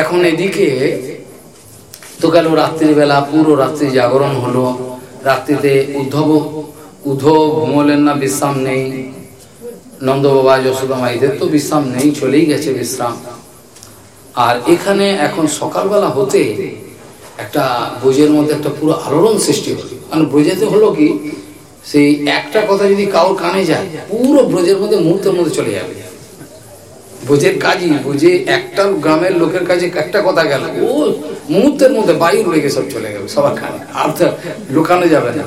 এখন এদিকে তো গেল রাত্রিবেলা, পুরো রাত্রি জাগরণ হলো। রাত্রিতে উদ্ধব উদ্ধব ঘুমলেন না, বিশ্রাম নেই। নন্দ বাবা যশোদা মাইদের তো বিশ্রাম নেই, চলেই গেছে বিশ্রাম। আর এখানে এখন সকালবেলা হতে একটা ব্রজের মধ্যে একটা পুরো আলোড়ন সৃষ্টি হলো। মানে ব্রজেতে হলো কি, সেই একটা কথা যদি কাউর কানে যায়, পুরো ব্রজের মধ্যে মুহূর্তের মধ্যে চলে যাবে। ব্রজের কাজই, বুঝে একটা গ্রামের লোকের কাছে একটা কথা গেল। ও মুহূর্তের মধ্যে বায়ুর লেগে সব চলে গেল, সবার কানে। আর তো লুকানো যাবে না।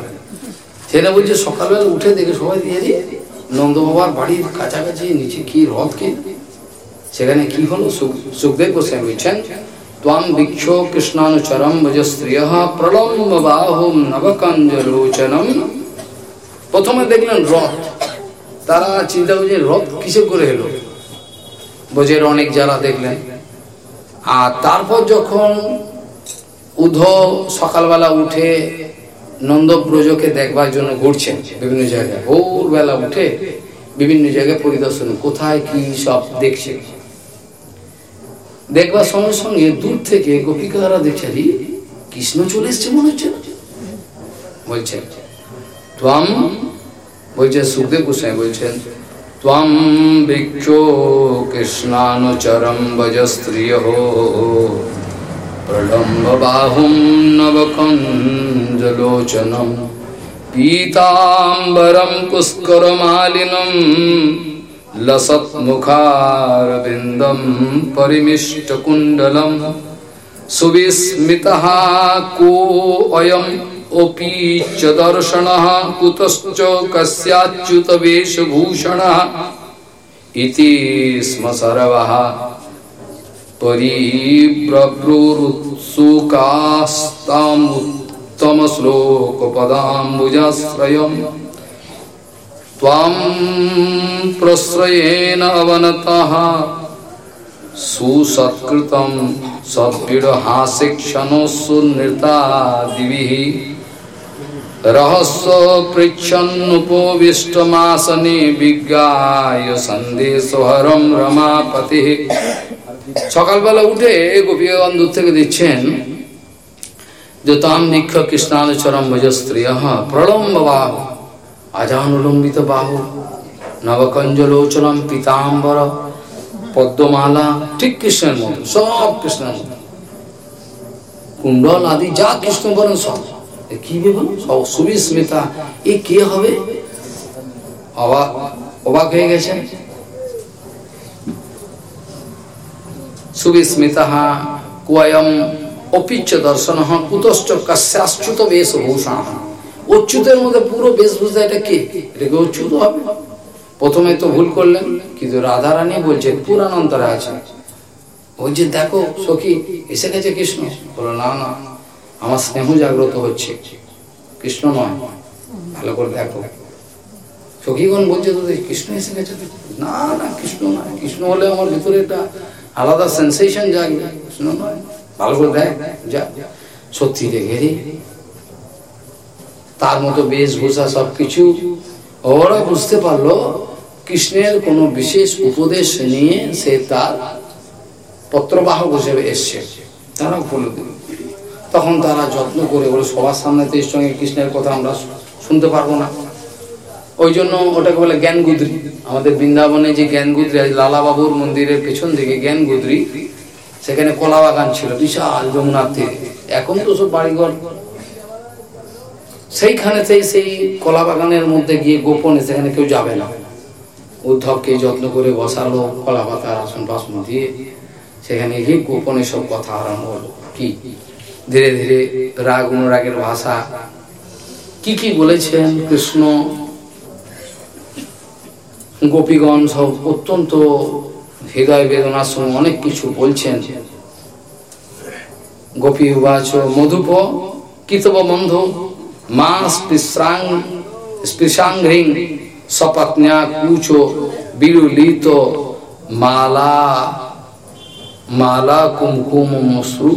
সেটা বলছে, সকালবেলা উঠে দেখে সবাই দিয়ে দিয়ে নন্দ বাবার বাড়ির কাছাকাছি, নিচে কি হ্রদ কি? সেখানে কি হলো? সুখদেব গোস্বামী বলছেন ত্বাম বিক্ষ কৃষ্ণানুচরম ভজ স্ত্রিয় প্রলম্ব বাহুম নবকঞ্জলোচনম। প্রথমে দেখলেন রথ। তারা চিন্তা করছে, রথ কিসে করে এলো? বোঝের অনেক যারা দেখলেন। আর তারপর যখন উধ সকালবেলা উঠে নন্দব্রজকে দেখবার জন্য ঘুরছেন বিভিন্ন জায়গায়, ভোরবেলা উঠে বিভিন্ন জায়গায় পরিদর্শন, কোথায় কি সব দেখছে। দেখবার সঙ্গে সঙ্গে দূর থেকে গোপিকারা দেখছে কৃষ্ণ চলে এসছে মনে হচ্ছে বলছেন। ত্বম বলছেন সুখদেব গোস্বামী বলছেন त्वं भिक्षो कृष्णानुचरं भजस्त्रियः प्रलम्बबाहुं नवकञ्जलोचनं लसत् पुष्करमालिनं लसत्मुखारविन्दं परिमिष्टकुण्डलं को कोऽयम् अपीच दर्शन कुतश्च कस्याच्युत वेशभूषण इति स्म सर्व। परिब्रब्रुरुत्सुकास्तामुत्तम श्लोकपदाम्बुजाश्रयम् त्वां प्रश्रयेण अवनतः। सुसत्कृतं सद्भिडहाशिक्षणो सुनृता दिभिः रहस्य पृच्छन्नुपविष्टमासने विज्ञाय সন্দেশহরম রমাপতি সকালবেলা উঠে গোপীগণ দূর থেকে দিচ্ছেন যে তাম নিক্ষ কৃষ্ণানুচরম ভজ স্ত্রিয় প্রলম্ব বাহু আজানুলম্বিত বাহু নবকঞ্জলোচনম পিতাম্বর পদ্মমালা ঠিক কৃষ্ণের মতো সব কৃষ্ণের মতো কুণ্ডল আদি যা কৃষ্ণ বলেন সব কি সুবিস্মিতা এ কে হবে? অবাক হয়ে গেছেন সুবিস্মিতা কুয়ম অপিচ্য দর্শন কুতশ্চ কস্যাচ্যুত বেশভূষণ অচ্যুতের মধ্যে পুরো বেশভূষা এটা কে? এটাকে অচ্যুত হবে। প্রথমে তো ভুল করলেন, কিন্তু রাধারানী বলছে পুরাণ অন্তরে আছে। যে দেখো সখী, এসে গেছে কৃষ্ণ। বলো, না না আমার স্নেহ জাগ্রত হচ্ছে। কৃষ্ণ নয়, ভালো করে দেখো। সখীগণ বলছে তো কৃষ্ণ এসে গেছে না না, কৃষ্ণ নয়। কৃষ্ণ হলে আমার ভিতরে একটা আলাদা সেন্সেশন জাগবে। কৃষ্ণ নয়। ভালো করে দেখ, যা। সত্যি দেখে তার মতো বেশভূষা সব কিছু ওরা বুঝতে পারল, কৃষ্ণের কোনো বিশেষ উপদেশ নিয়ে সে তার পত্রবাহক হিসেবে এসছে। তারা দিল তখন তারা যত্ন করে বলে, সবার সামনে তো এর সঙ্গে কৃষ্ণের কথা আমরা শুনতে পারব না। ওই জন্য ওটাকে বলে জ্ঞান গুদ্রি। আমাদের বৃন্দাবনে যে জ্ঞান গুদ্রি লালাবাবুর মন্দিরের পেছন দিকে জ্ঞান গুদ্রি, সেখানে কলা বাগান ছিল, বিশাল যমুনার তীরে। এখন তো সব বাড়িঘর। সেইখানেতেই সেই কলা বাগানের মধ্যে গিয়ে গোপনে সেখানে কেউ যাবে না। উদ্ধবকে যত্ন করে বসালো কলা পাতার আসন বাসন দিয়ে। সেখানে গিয়ে গোপনে সব কথা আরম্ভ হলো। কি? ধীরে ধীরে রাগ অনুরাগের ভাষা। কি কি বলেছেন কৃষ্ণ? গোপীগণ সব অত্যন্ত হৃদয় বেদনার সঙ্গে অনেক কিছু বলছেন। গোপী উবাচ, মধুপ কিতব বন্ধু মা স্পৃশাং স্পৃশাংঘ্রিং সপত্ন্যা কুচো বিলুলিত মালা মালা কুমকুম মশ্রু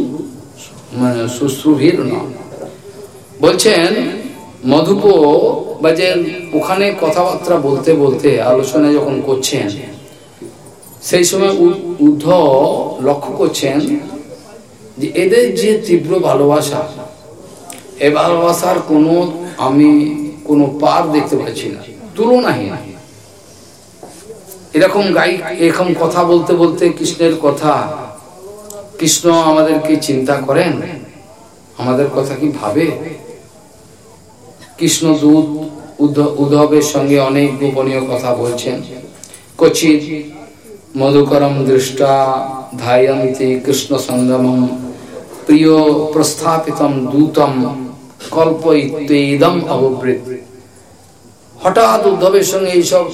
মানে শুশ্রুভীর বলছেন, মধুপ, বা যে ওখানে কথাবার্তা বলতে বলতে আলোচনা যখন করছেন, সেই সময় উদ্ধ লক্ষ্য করছেন যে এদের যে তীব্র ভালোবাসা, এ ভালোবাসার কোনো আমি কোনো পার দেখতে পাচ্ছি না, তুলনাহীন। এরকম গাই এরকম কথা বলতে বলতে কৃষ্ণের কথা কৃষ্ণ আমাদেরকে চিন্তা করেন? আমাদের কথা কি ভাবে? কৃষ্ণ দূত উদ্ধবের সঙ্গে অনেক গোপনীয় কথা বলছেন। কচিত, মধুকরম দৃষ্টা ধায়ন্তি কৃষ্ণ সঙ্গমম প্রিয় প্রস্থাপিতম দূতম কল্প ইদম অববৃত। হঠাৎ উদ্ধবের সঙ্গে এইসব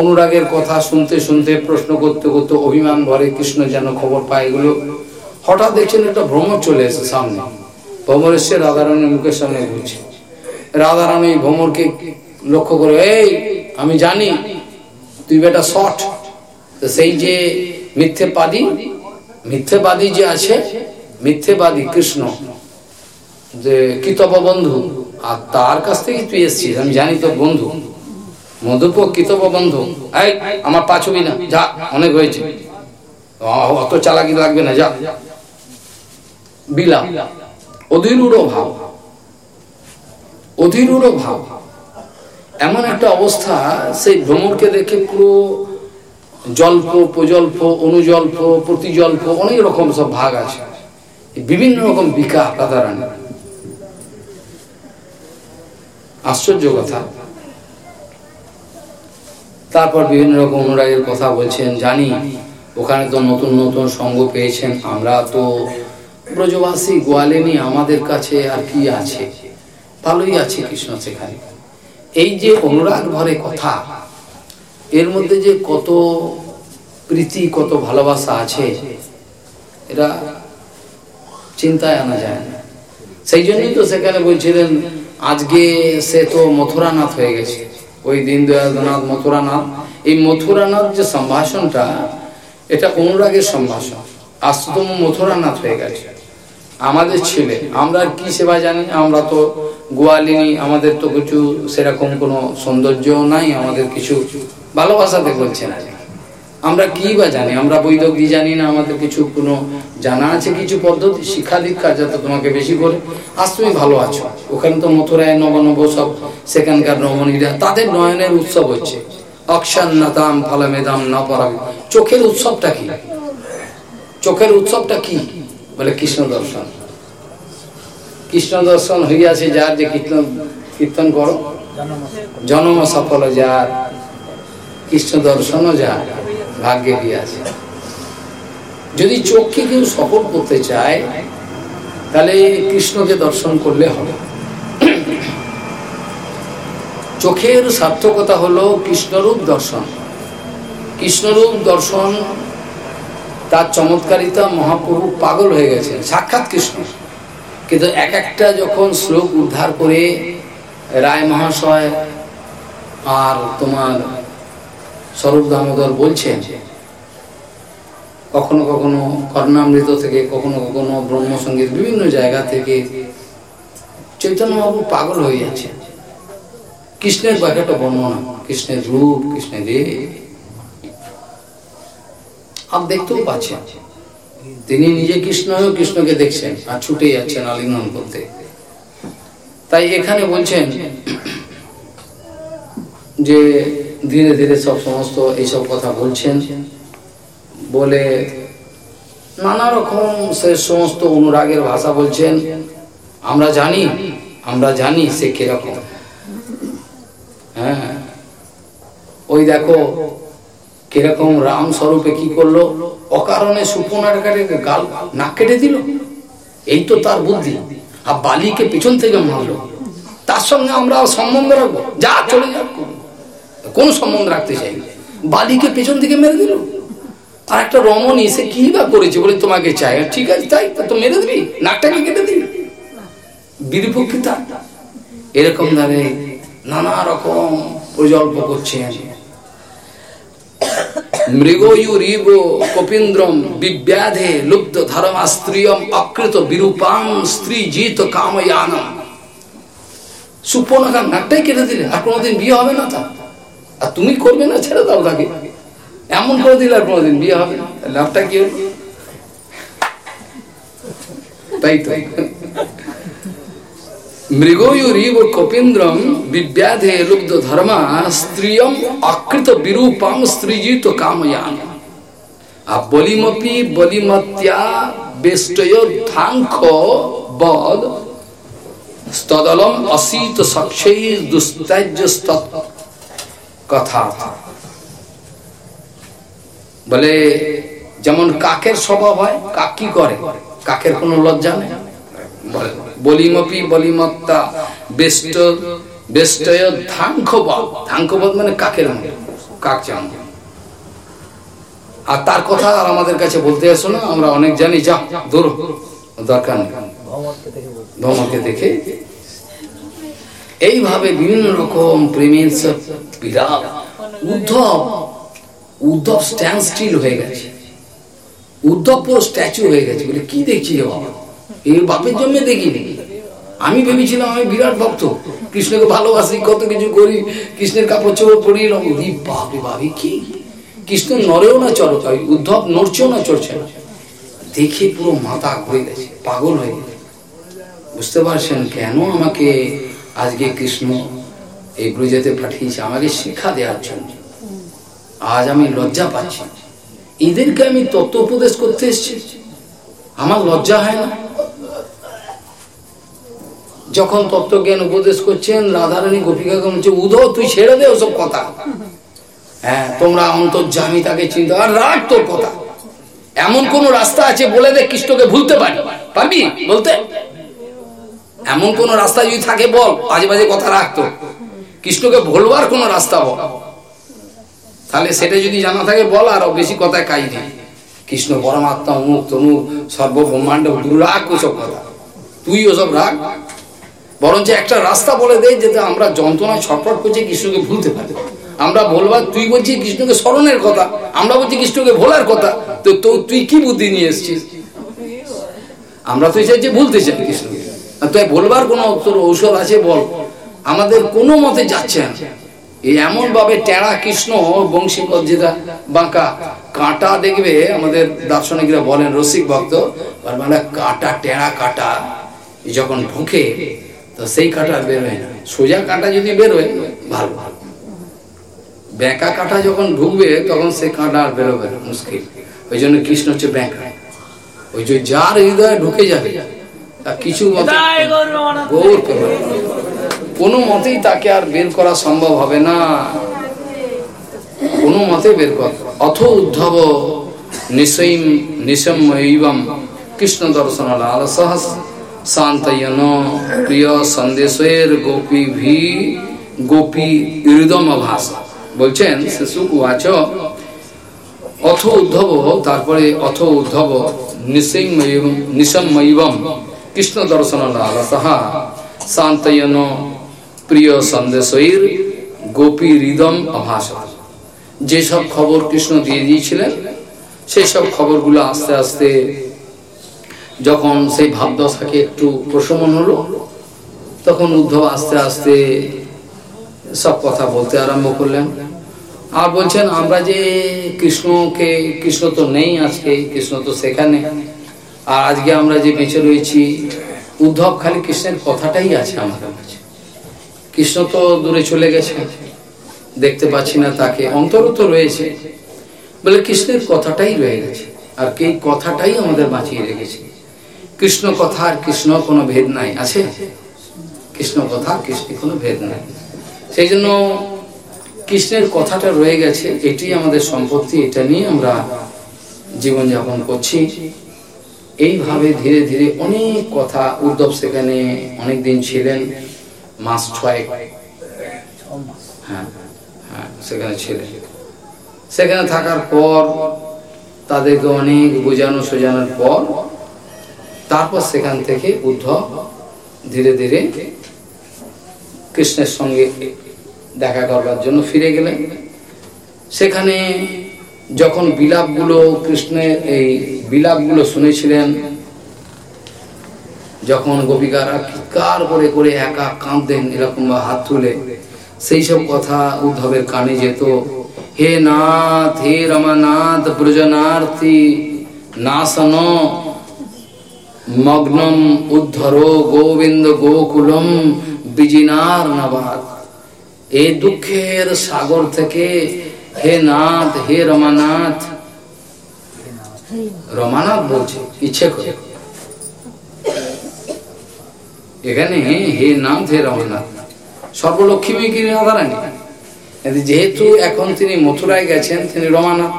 অনুরাগের কথা শুনতে শুনতে, প্রশ্ন করতে করতে অভিমান ভরে কৃষ্ণ যেন খবর পায় এগুলো। হঠাৎ দেখছেন একটা ভ্রমর চলে এসে সামনে। ভ্রমর এসে রাধারানীর মুখের সামনে ঘুরছে। রাধারানী ভ্রমরকে লক্ষ্য করে, এই, আমি জানি, তুই বেটা শট সেই যে মিথ্যেবাদী মিথ্যেবাদী যে আছে, মিথ্যেবাদী কৃষ্ণ, যে কিতব বন্ধু, আর তার কাছ থেকে তুই এসছিস, আমি জানি তোর বন্ধু। মধুপ কিতব বন্ধু। এই, আমার পাছবি না। যা, অনেক হয়েছে। অত চালাকি লাগবে না, যা। বিলাপ। অধীরূঢ় ভাব। অধীরূঢ় ভাব। এমন একটা অবস্থা, সেই ভ্রমণকে দেখে পুরো জল্প, প্রজল্প, অনুজল্প, প্রতিজল্প, অনেক রকম সব ভাগ আছে। বিভিন্ন রকম বিকা রাধারানী। আশ্চর্য কথা। তারপর বিভিন্ন রকম অনুরাগের কথা বলছেন, জানি। ওখানে তো নতুন নতুন সঙ্গ পেয়েছেন। আমরা তো ব্রজবাসী গোয়ালেনি আমাদের কাছে আর কি আছে? ভালোই আছে কৃষ্ণ সেখানে। এই যে অনুরাগ ভরে কথা, এর মধ্যে যে কত প্রীতি, কত ভালোবাসা আছে, এটা চিন্তায় আনা যায় না। সেই জন্যই তো সেখানে বলছিলেন, আজকে সে তো মথুরানাথ হয়ে গেছে। ওই দিন দয়ালনাথ মথুরানাথ, এই মথুরানাথ যে সম্ভাষণটা, এটা অনুরাগের সম্ভাষণ? আস্ততম মথুরানাথ হয়ে গেছে। আমাদের ছেলে, আমরা কি সেবা জানি? আমরা তো গোয়ালিনী, আমাদের তো কিছু সেরকম কোনো সৌন্দর্য নাই, আমাদের কিছু ভালোবাসাতে বলছে না। আমরা কি বা জানি? আমরা কি জানি না? আমাদের কিছু কোনো জানা আছে? কিছু পদ্ধতি, শিক্ষা দীক্ষা যাতে তোমাকে বেশি করে। আজ তুমি ভালো আছো। ওখানে তো মথুরায় নবনব সব সেখানকার রমণীরা তাদের নয়নের উৎসব হচ্ছে। অক্ষান্নাতাম ফলমেদাম না পরাবে চোখের উৎসবটা কি? চোখের উৎসবটা কি? বলে কৃষ্ণ দর্শন। কৃষ্ণ দর্শন হইয়াছে যার যে কীর্তন কীর্তন করো। জন্ম সফল যার। কৃষ্ণ দর্শনও যার। ভাগ্যে আছে। যদি চোখকে কেউ সফল করতে চায়, তাহলে কৃষ্ণকে দর্শন করলে হবে। চোখের সার্থকতা হলো কৃষ্ণরূপ দর্শন। কৃষ্ণরূপ দর্শন, তার চমৎকারিতা, মহাপ্রভু পাগল হয়ে গেছেন। সাক্ষাৎ কৃষ্ণ। কিন্তু এক একটা যখন শ্লোক উদ্ধার করে, রায় মহাশয় আর তোমার স্বরূপ দামোদর বলছেন, কখনো কখনো কর্ণামৃত থেকে, কখনো কখনো ব্রহ্মসঙ্গীত বিভিন্ন জায়গা থেকে চৈতন্যবাবু পাগল হয়ে যাচ্ছে কৃষ্ণের একটা বর্ণনা, কৃষ্ণের রূপ, কৃষ্ণের দেহ। আর দেখতেও পাচ্ছেন, তিনি নিজে কৃষ্ণ হয়েও কৃষ্ণকে দেখছেন আর ছুটে যাচ্ছেন আলিঙ্গন করতে। তাই এখানে বলছেন যে ধীরে ধীরে সব সমস্ত এইসব কথা বলছেন। বলে নানা রকম সে সমস্ত অনুরাগের ভাষা বলছেন, আমরা জানি আমরা জানি সে কীরকম। হ্যাঁ। ওই দেখো, কীরকম রাম স্বরূপে কি করল? অকারণে সুপনার গাল নাক কেটে দিল? এই তো তার বুদ্ধি। আর বালিকে পিছন থেকে মারলো। তার সঙ্গে আমরা সম্বন্ধ রাখব। যা চলে যাক। কোন সম্বন্ধ রাখতে চাই। বালিকে পেছন থেকে মেরে দিল। আর একটা রমণী সে কি বা করেছে বলে তোমাকে চাই? ঠিক আছে, তাই তো মেরে দিবি নাকটাকে কেটে দিবি বিরূপক্ষিতা এরকম ভাবে নানা রকম প্রজল্প করছে মৃগয়ুরিব বিব্যাধে লুব্ধ বিরূপাং স্ত্রী জিত নাকটাই কেটে আর কোনোদিন বিয়ে হবে না তা আর তুমি করবে না, ছেড়ে দাও তাকে। এমন করে দিলে আর কোনোদিন বিয়ে হবে লাভটা কি তাই তো। মৃগয়ুরিব কপীন্দ্রম বিব্যাধে লুব্ধ ধর্মা স্ত্রিয়ম অকৃত বিরূপম স্ত্রীজিত কাময়ান। বলিমপি বলিমত্যা বেষ্টয়োধাঙ্খ বদ স্তদলম অসীত সক্ষৈ দুস্তাজ্য কথা। বলে যেমন কাকের স্বভাব হয় কাক কি করে? কাকের কোনো লজ্জা নেই? বলিমপি বলিমত্তা বেষ্ট বেষ্টয় ধাঙ্কবদ ধাঙ্কবদ মানে কাকের মতো কাক চান আর তার কথা আর আমাদের কাছে বলতে আসো না আমরা অনেক জানি। যা দূর দরকার নেই। ধর্মকে দেখে এইভাবে বিভিন্ন রকম প্রেমের বিরাট উদ্ধব উদ্ধব স্ট্যান্ড স্টিল হয়ে গেছে। উদ্ধব পুরো স্ট্যাচু হয়ে গেছে। বলে, কি দেখছি রে বাবা? এই বাপের জন্য দেখিনি। আমি ভেবেছিলাম আমি বিরাট ভক্ত। কৃষ্ণকে ভালোবাসি, কত কিছু করি, কৃষ্ণের কাপড় চোপড় পরিয়ে বাপরে বাবি কি? কৃষ্ণ নড়েও না চলো উদ্ধব নড়ছেও না চড়ছে না। দেখে পুরো মাথা ঘুরে গেছে, পাগল হয়ে গেছে। বুঝতে পারছেন কেন আমাকে আজকে কৃষ্ণ এই ব্রজেতে পাঠিয়েছে, আমাকে শিক্ষা দেওয়ার জন্য। আজ আমি লজ্জা পাচ্ছি। এদেরকে আমি তত্ত্ব উপদেশ করতে এসেছি। আমার লজ্জা হয় না। যখন তত্ত্বজ্ঞান উপদেশ করছেন, রাধারানী গোপিকা বলছে উদো তুই ছেড়ে দে ওসব কথা। হ্যাঁ তোমরা অন্তর্জামি তাকে চিন্তা আর রাগ তোর কথা। এমন কোন রাস্তা আছে বলে দে কৃষ্ণকে ভুলতে পারি। পারবি বলতে? এমন কোন রাস্তা যদি থাকে বল, বাজে বাজে কথা রাখতো কৃষ্ণকে ভোলবার কোন রাস্তা বল। তাহলে সেটা যদি জানা থাকে বল, আর বেশি কথায় কাজ নেই। কৃষ্ণ পরমাত্মা অমুক তমুক সর্বব্রহ্মাণ্ড রাগ, ওসব কথা। তুই ওসব রাগ। বরঞ্চ একটা রাস্তা বলে দেয় যেতে আমরা যন্ত্রণায় ছটফট করছি, কৃষ্ণকে ভুলতে পারি আমরা বলবার তুই বলছিস কৃষ্ণকে স্মরণের কথা। আমরা বলছি কৃষ্ণকে ভোলার কথা। তো তুই কি বুদ্ধি নিয়ে এসছিস? আমরা তো চাইছি ভুলতে চাই কৃষ্ণকে তুই বলবার কোনো তোর ঔষধ আছে বল। আমাদের কোনো মতে যাচ্ছে না। এই এমন ভাবে টেড়া কৃষ্ণ বংশীপদ যেটা, বাঁকা, কাঁটা দেখবে আমাদের দার্শনিকরা বলেন রসিক ভক্ত মানে কাঁটা টেড়া কাঁটা যখন ঢুকে, তো সেই কাঁটা বেরোয় না। সোজা কাঁটা যদি বেরোয়, ভালো। ভালো ব্যাঁকা কাঁটা যখন ঢুকবে, তখন সেই কাঁটা আর বেরোবে না, মুশকিল। ওই জন্য কৃষ্ণ হচ্ছে ব্যাঁকা। ওই যে যার হৃদয়ে ঢুকে যাবে তা কিছু গৌর কোনো মতেই তাকে আর বের করা সম্ভব হবে না। কোনো মতে বের কর। অথ উদ্ধব নিশৈম নিশম্যম কৃষ্ণ দর্শন লাল সহস শান্তয়ন প্রিয় সন্দেশের গোপী ভি গোপী হৃদম ভাষা বলছেন শিশু কুয়াচ অথ উদ্ধব তারপরে অথ উদ্ধব নিশম্যম কৃষ্ণ দর্শন শান্তয়ন প্রিয় সন্দেশীর গোপী হৃদম অভাষা যেসব খবর কৃষ্ণ দিয়ে দিয়েছিলেন সেই সব খবরগুলো আস্তে আস্তে যখন সেই ভাবদশাকে একটু প্রশমন হলো, তখন উদ্ধব আস্তে আস্তে সব কথা বলতে আরম্ভ করলেন। আর বলছেন, আমরা যে কৃষ্ণকে, কৃষ্ণ তো নেই আজকে, কৃষ্ণ তো সেখানে। আর আজকে আমরা যে বেঁচে রয়েছি, উদ্ধব খালি কৃষ্ণের কথাটাই আছে আমাদের কাছে। কৃষ্ণ তো দূরে চলে গেছে, দেখতে পাচ্ছি না তাকে অন্তর তো রয়েছে। বলে কৃষ্ণের কথাটাই রয়ে গেছে, আর কে কথাটাই আমাদের বাঁচিয়ে রেখেছে। কৃষ্ণ কথা আর কৃষ্ণ কোনো ভেদ নাই, আছে? কৃষ্ণ কথা কৃষ্ণের কোনো ভেদ নাই। সেই জন্য কৃষ্ণের কথাটা রয়ে গেছে, এটি আমাদের সম্পত্তি, এটা নিয়ে আমরা জীবনযাপন করছি। এইভাবে ধীরে ধীরে অনেক কথা উদ্ধব সেখানে অনেক দিন ছিলেন, মাস ছয় হ্যাঁ হ্যাঁ সেখানে ছিলেন। সেখানে থাকার পর তাদেরকে অনেক বোঝানো সোজানোর পর তারপর সেখান থেকে উদ্ধব ধীরে ধীরে কৃষ্ণের সঙ্গে দেখা করবার জন্য ফিরে গেলেন। সেখানে যখন বিলাপগুলো, কৃষ্ণের এই বিলাপগুলো শুনেছিলেন, যখন গোপিকারা কার করে করে একা কাঁদতেন, এরকম বা হাত তুলে, সেই সব কথা উদ্ধবের কানে যেত। হে নাথ, হে রমানাথ ব্রজনার্থী নাসন, মগ্নম, উদ্ধর, গোবিন্দ, গোকুলম, বিজিনার নবাদ এই দুঃখের সাগর থেকে হে নাথ, হে রমানাথ। রমানাথ বলছে, ইচ্ছে করে। এখানে হে নাথ, হে রমানাথ। সর্বলক্ষ্মী কি নারায়ণী যেহেতু এখন তিনি মথুরায় গেছেন, তিনি রমানাথ।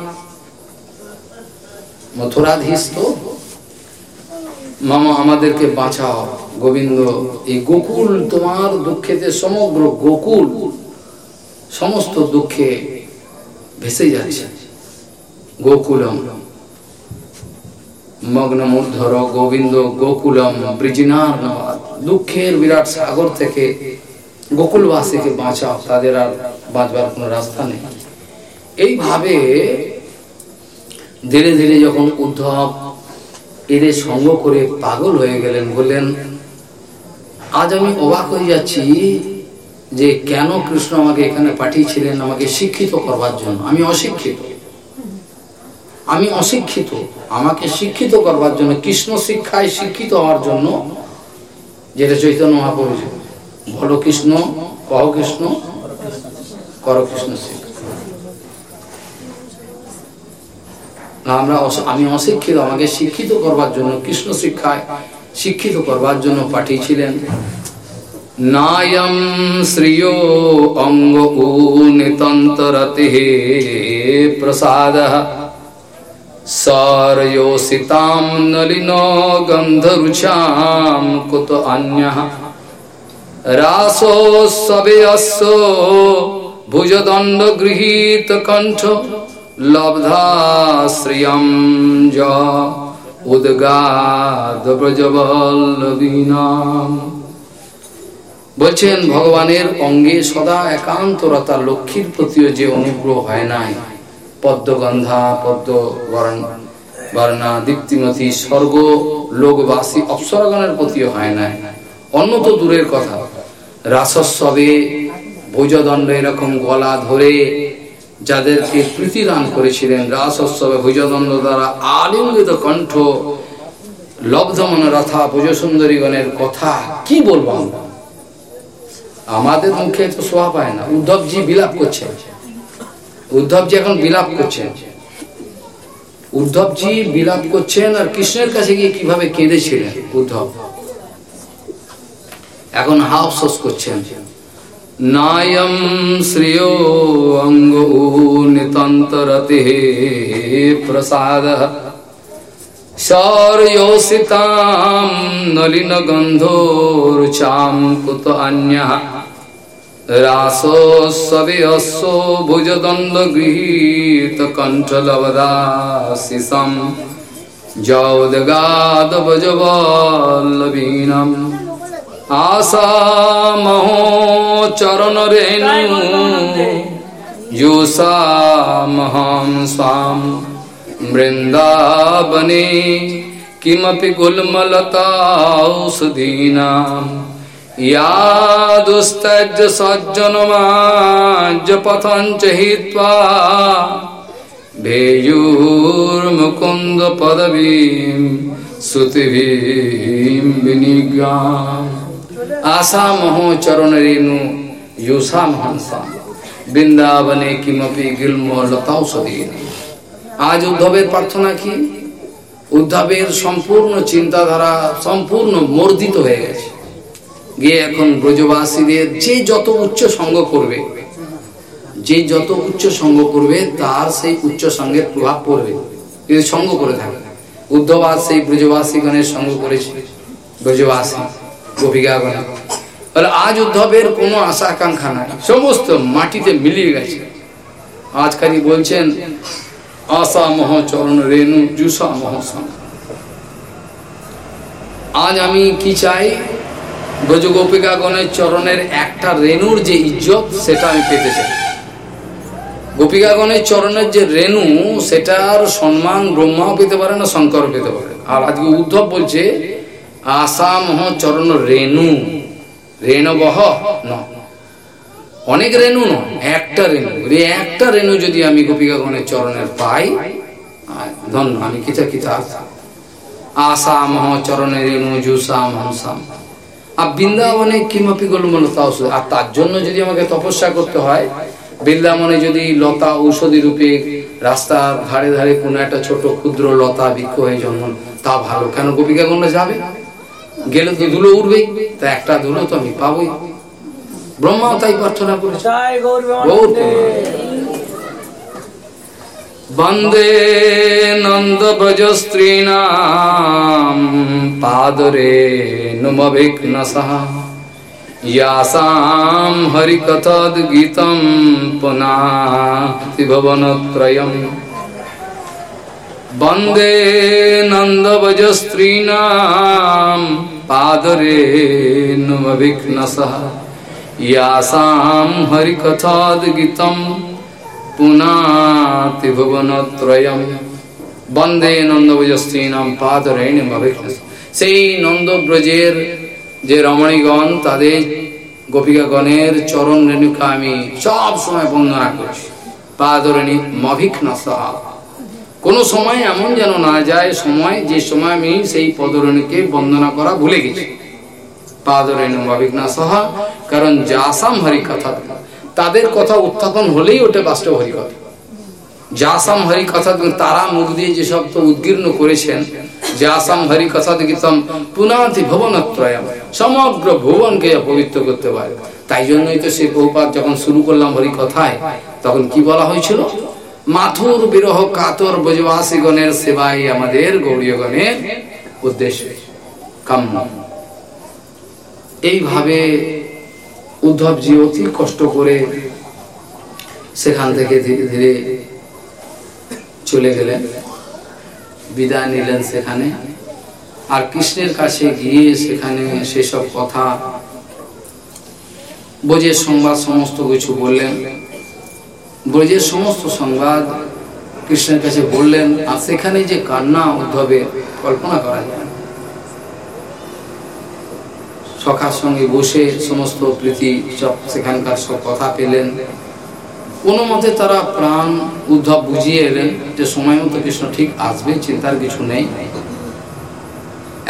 মথুরাধীশ তো মামা, আমাদেরকে বাঁচাও। গোবিন্দ, এই গোকুল তোমার দুঃখেতে সমগ্র গোকুল, সমস্ত দুঃখে ভেসে যাচ্ছে। গোকুলম, মগ্নমূর্ধর গোবিন্দ গোকুলম, ব্রিজিনার দুঃখের বিরাট সাগর থেকে গোকুলবাসীকে বাঁচাও, তাদের আর বাঁচবার কোনো রাস্তা নেই। এইভাবে ধীরে ধীরে যখন উদ্ধব এদের সঙ্গ করে পাগল হয়ে গেলেন, বললেন, আজ আমি অবাক হয়ে যাচ্ছি যে কেন কৃষ্ণ আমাকে এখানে পাঠিয়েছিলেন, আমাকে শিক্ষিত করবার জন্য? আমি অশিক্ষিত। আমি অশিক্ষিত। আমাকে শিক্ষিত করবার জন্য, কৃষ্ণ শিক্ষায় শিক্ষিত হওয়ার জন্য, যেটা চৈতন্য মহাপ্রভু বলো কৃষ্ণ, কহ কৃষ্ণ, কর কৃষ্ণ আমরা আমি অশিক্ষিত। আমাকে শিক্ষিত করবার জন্য, কৃষ্ণ শিক্ষায় শিক্ষিত করবার জন্য পাঠিয়েছিলেন। নায়ম শ্রিয় অঙ্গ নিতন্তরতে প্রসাদ সরয়োষিতাম নলিন গন্ধরুচাম কুত অন্য রাসোৎসবেয়স্য ভুজদণ্ড গৃহীত কণ্ঠ লব্ধা শ্রিয়ম ব্রজবল্লবীনাম বলছেন, ভগবানের অঙ্গে সদা একান্তরতা লক্ষ্মীর প্রতিও যে অনুগ্রহ হয় নাই। পদ্মগন্ধা পদ্ম বর্ণা, দীপ্তিমতি, স্বর্গ, লোকবাসী অপ্সরগণের প্রতিও হয় নাই। অন্য তো দূরের কথা। রাসস্ববে ভোজদণ্ড এরকম গলা ধরে যাদেরকে প্রীতি দান করেছিলেন রাসস্ববে ভুজদণ্ড দ্বারা আলিঙ্গিত কণ্ঠ, লব্ধ রথা ভুজ সুন্দরীগণের কথা কি বলব আমরা? আমাদের মুখে তো শোভা পায় না। উদ্ধবজি বিলাপ করছেন উদ্ধবজি এখন বিলাপ করছেন উদ্ধবজি বিলাপ করছেন আর কৃষ্ণের কাছে গিয়ে কীভাবে কেঁদেছিলেন উদ্ধব? এখন হা আফসোস করছেন। নায়ম শ্রেয় অঙ্গ নিতন্তরতে প্রসাদ শৌর্যোষিতাম নলিন গন্ধোরুচাম কুত অন্য রাসোৎসবেয়স্য ভুজদণ্ড গৃহীত কণ্ঠলবদাশিসম যৌদগাদ ভজবল্লবীনম ইয়াদুস্তজ্জ সজ্জনমাজ্য পথঞ্চ হিত্বা ভেয়ুর্মুকুন্দ পদবীম শ্রুতিভীম বিনিজ্ঞাম আশা মহ চরণ রেণু যুষা মহানসা বৃন্দাবনে কিমপি গিলম লতাঔষধীন আজ উদ্ধবের প্রার্থনা কি? উদ্ধবের সম্পূর্ণ চিন্তাধারা সম্পূর্ণ মর্দিত হয়ে গেছে। গিয়ে এখন ব্রজবাসীদের যে যত উচ্চ সঙ্গ করবে, যে যত উচ্চ সঙ্গ করবে, তার সেই উচ্চ সঙ্গের প্রভাব পড়বে। যদি সঙ্গ করে থাকে। উদ্ধব আজ সেই ব্রজবাসীগণের সঙ্গ করেছে। ব্রজবাসী গোপিকাগণ তাহলে আজ উদ্ধবের কোনো আশা আকাঙ্ক্ষা নাই। সমস্ত মাটিতে মিলিয়ে গেছে। আজ খালি বলছেন আশা মহ চরণ রেণু জুসা আজ আমি কি চাই ব্রজ গোপিকাগণের চরণের একটা রেণুর যে ইজ্জত সেটা আমি পেতে চাই গোপিকাগণের চরণের যে রেণু সেটার সম্মান ব্রহ্মাও পেতে পারে না শঙ্করও পেতে পারে আর আজকে উদ্ধব বলছে, আশা মহ চরণ রেণু, রেণবহ ন অনেক রেণু ন একটা রেণু। একটা রেণু যদি আমি গোপিকাগণের চরণের পাই ধন্য, আমি কিতা কিতা আসাম চরণে রেণু জুসাম হংসাম আর বৃন্দাবনে কিমপি গোলমলতা ঔষধ আর তার জন্য যদি আমাকে তপস্যা করতে হয়, বৃন্দাবনে যদি লতা ঔষধি রূপে রাস্তার ধারে ধারে কোনো একটা ছোট ক্ষুদ্র লতা বৃক্ষ হয়ে জন্ম, তা ভালো। কেন গোপিকা গণ্য যাবে? গেলে তো ধুলো উঠবেই, তা একটা ধুলো তো আমি পাবোই। ব্রহ্মাও তাই প্রার্থনা করেছে। গৌর বন্দে নন্দ ব্রজ স্ত্রীণাম পাদরে নুমভিঘ্ন ইয়াসাম হরিকথদ গীতম পুনাতি ভুবনত্রয়ম বন্দে নন্দ ব্রজ স্ত্রীণাম পাদরে নুমভিঘ্ন ইয়াসাম হরিকথদ গীতম পুনাতি ভুবনত্রয়ম বন্দে নন্দব্রজস্ত্রীনাম পাদরেণ সেই নন্দব্রজের যে রমণীগণ, তাদের গোপিকাগণের চরণ রেণুকা আমি সব সময় বন্দনা করছি। পাদরেণী মভিক নসহা কোনো সময় এমন যেন না যায়, সময়, যে সময় আমি সেই পদরেণীকে বন্দনা করা ভুলে গেছি। কারণ জাসাম তাদের কথা উত্থাপন হলেই বাস্তব হরিকথা। জাসাম তারা মুখ দিয়ে যে শব্দ উদ্গীর্ণ করেছেন, জাসাম সমগ্র ভুবনকে পবিত্র করতে পারে। তাই জন্যই তো সে বহুপাত যখন শুরু করলাম হরি কথায় তখন কি বলা হয়েছিল? মাথুর বিরহ কাতর ব্রজবাসীগণের সেবাই আমাদের গৌরীয়গণের উদ্দেশ্য। কাম্য। এইভাবে উদ্ধবজি অতি কষ্ট করে সেখান থেকে ধীরে ধীরে চলে গেলেন। বিদায় নিলেন সেখানে। আর কৃষ্ণের কাছে গিয়ে সেখানে সেসব কথা, ব্রজের সংবাদ সমস্ত কিছু বললেন। ব্রজের সমস্ত সংবাদ কৃষ্ণের কাছে বললেন, আর সেখানে যে কান্না উদ্ধবের, কল্পনা করা যায় সখার সঙ্গে বসে সমস্ত প্রীতি সব সেখানকার সব কথা পেলেন। কোনো মতে তারা প্রাণ উদ্ধব বুঝিয়ে এলেন যে সময় মতো কৃষ্ণ ঠিক আসবে, চিন্তার কিছু নেই।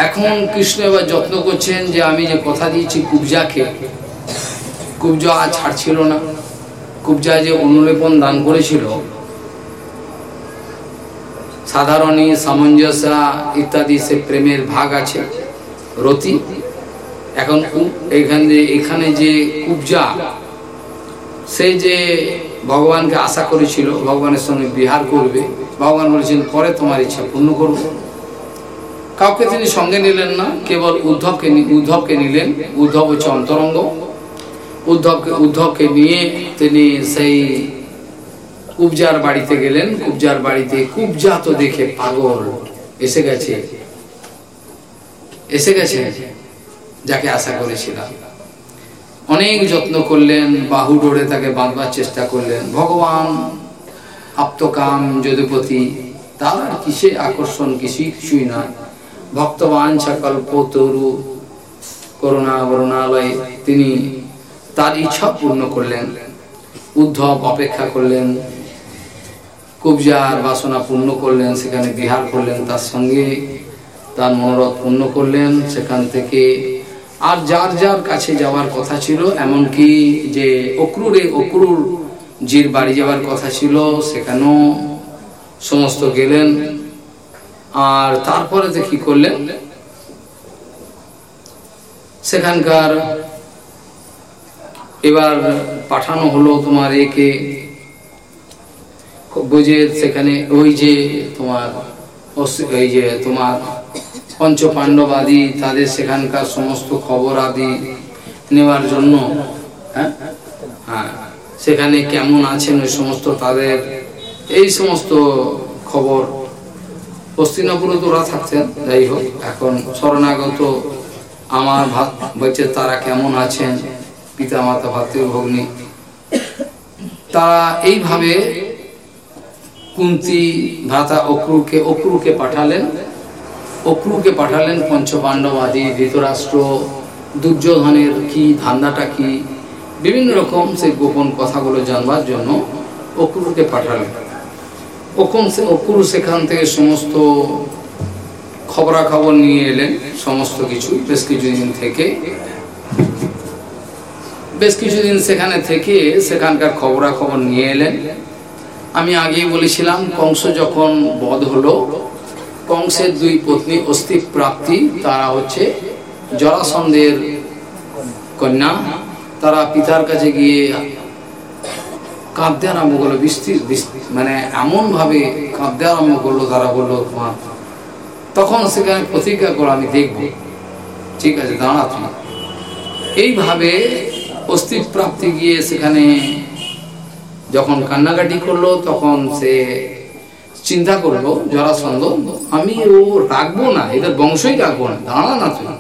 এখন কৃষ্ণ এবার যত্ন করছেন যে আমি যে কথা দিয়েছি কুবজাকে, কুবজা আর ছাড়ছিল না। কুবজা যে অনুলেপন দান করেছিল, সাধারণী, সামঞ্জস্যা ইত্যাদি সে প্রেমের ভাগ আছে। রতি এখন এখানে এখানে যে কুবজা সে যে ভগবানকে আশা করেছিল, ভগবানের সঙ্গে বিহার করবে, ভগবান বলেছেন, পরে তোমার ইচ্ছা পূর্ণ করব। কাউকে তিনি সঙ্গে নিলেন না, কেবল উদ্ধবকে উদ্ধবকে নিলেন। উদ্ধব হচ্ছে অন্তরঙ্গ। উদ্ধবকে উদ্ধবকে নিয়ে তিনি সেই কুবজার বাড়িতে গেলেন। কুবজার বাড়িতে কুবজা তো দেখে পাগল, এসে গেছে। এসে গেছে? যাকে আশা করেছিলাম। অনেক যত্ন করলেন, বাহু ডোরে তাকে বাঁধবার চেষ্টা করলেন। ভগবান, আপ্তকাম যদুপতি, তার আর কিসে আকর্ষণ কিছুই কিছুই নয়। ভক্তবান সকল্প তরু করুণা করুণালয় তিনি তার ইচ্ছা পূর্ণ করলেন, উদ্ধব অপেক্ষা করলেন কুবজার বাসনা পূর্ণ করলেন, সেখানে বিহার করলেন, তার সঙ্গে তার মনোরথ পূর্ণ করলেন, সেখান থেকে আর যার যার কাছে যাওয়ার কথা ছিল, এমনকি যে অক্রুরে অক্রুর জির বাড়ি যাওয়ার কথা ছিল, সেখানেও সমস্ত গেলেন। আর তারপরে যে কি করলেন? সেখানকার এবার পাঠানো হলো তোমার একে বুঝে সেখানে ওই যে তোমার ওই যে তোমার পঞ্চ পাণ্ডব আদি তাদের সেখানকার সমস্ত খবর আদি নেওয়ার জন্য হ্যাঁ? হ্যাঁ সেখানে কেমন আছেন ওই সমস্ত তাদের, এই সমস্ত খবর? পশ্চিমপুরে তো ওরা থাকছেন যাই হোক, এখন শরণাগত আমার ভাত বলছে তারা কেমন আছেন পিতা মাতা ভাতৃ, ভগ্নী? তারা এইভাবে কুন্তি, ভ্রাতা অক্রুকে অক্রুকে পাঠালেন অক্রুকে পাঠালেন পঞ্চপাণ্ডব আদি ধৃতরাষ্ট্র, দুর্যোধনের কি, ধান্দাটা কি? বিভিন্ন রকম সেই গোপন কথাগুলো জানবার জন্য অক্রুকে পাঠালেন। ওখন অক্রু সেখান থেকে সমস্ত খবরাখবর নিয়ে এলেন, সমস্ত কিছু। বেশ কিছুদিন থেকে, বেশ কিছুদিন সেখানে থেকে সেখানকার খবরাখবর নিয়ে এলেন। আমি আগেই বলেছিলাম, কংস যখন বধ হলো কংসের দুই পত্নী অস্থি প্রাপ্তি তারা হচ্ছে জরাসন্ধের কন্যা। তারা পিতার কাছে গিয়ে কাঁদতে আরম্ভ করল বৃষ্টি মানে এমনভাবে কাঁদতে আরম্ভ করল, তারা বলল, তোমার তখন সেখানে প্রতিজ্ঞা করো আমি দেখব। ঠিক আছে দাঁড়া তুমি। এইভাবে অস্থি প্রাপ্তি গিয়ে সেখানে যখন কান্নাকাটি করল, তখন সে চিন্তা করল জরাসন্ধ আমি ও রাখব না, এদের বংশই রাখব না, দাঁড়া না তুমি।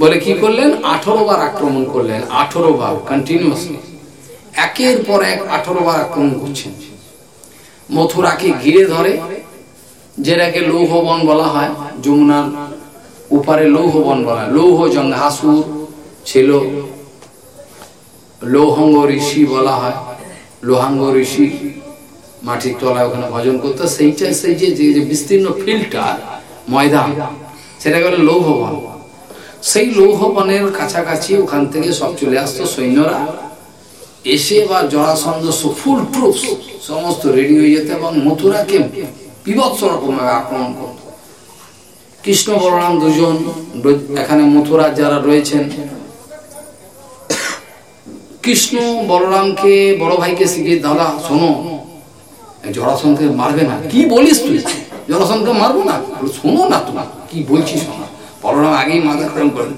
বলে কি করলেন? আঠারো বার আক্রমণ করলেন, আঠারো বার কন্টিনিউসলি একের পর এক আঠারো বার আক্রমণ করছেন। মথুরাকে ঘিরে ধরে, যেটাকে লৌহবন বলা হয়, যমুনার উপারে লৌহবন বলা হয়। লৌহ জঙ্ঘাসুর ছিল, লৌহঙ্গ ঋষি বলা হয়, লোহাঙ্গ ঋষি মাটির তলায় ওখানে ভজন করতো, সেইটা সেই যে বিস্তীর্ণ ফিল্ডটা, ময়দান সেটাকে বলে লৌহবন। সেই লৌহবনের কাছাকাছি ওখান থেকে সব চলে আসতো সৈন্যরা। এসে বা জরাসন্ধ ফুল ট্রুপস সমস্ত রেডি হয়ে যেত এবং মথুরাকে বিভৎস রকমভাবে আক্রমণ করত। কৃষ্ণ বলরাম দুজন এখানে মথুরা যারা রয়েছেন। কৃষ্ণ বলরামকে, বড় ভাইকে শিখিয়ে দাদা শোনো। জরাসনকে মারবে না। কি বলিস তুই? জরাসনকে মারবো না? শোনো না তুমি কি বলছিস শোনো বলরাম আগেই মাথা গরম করে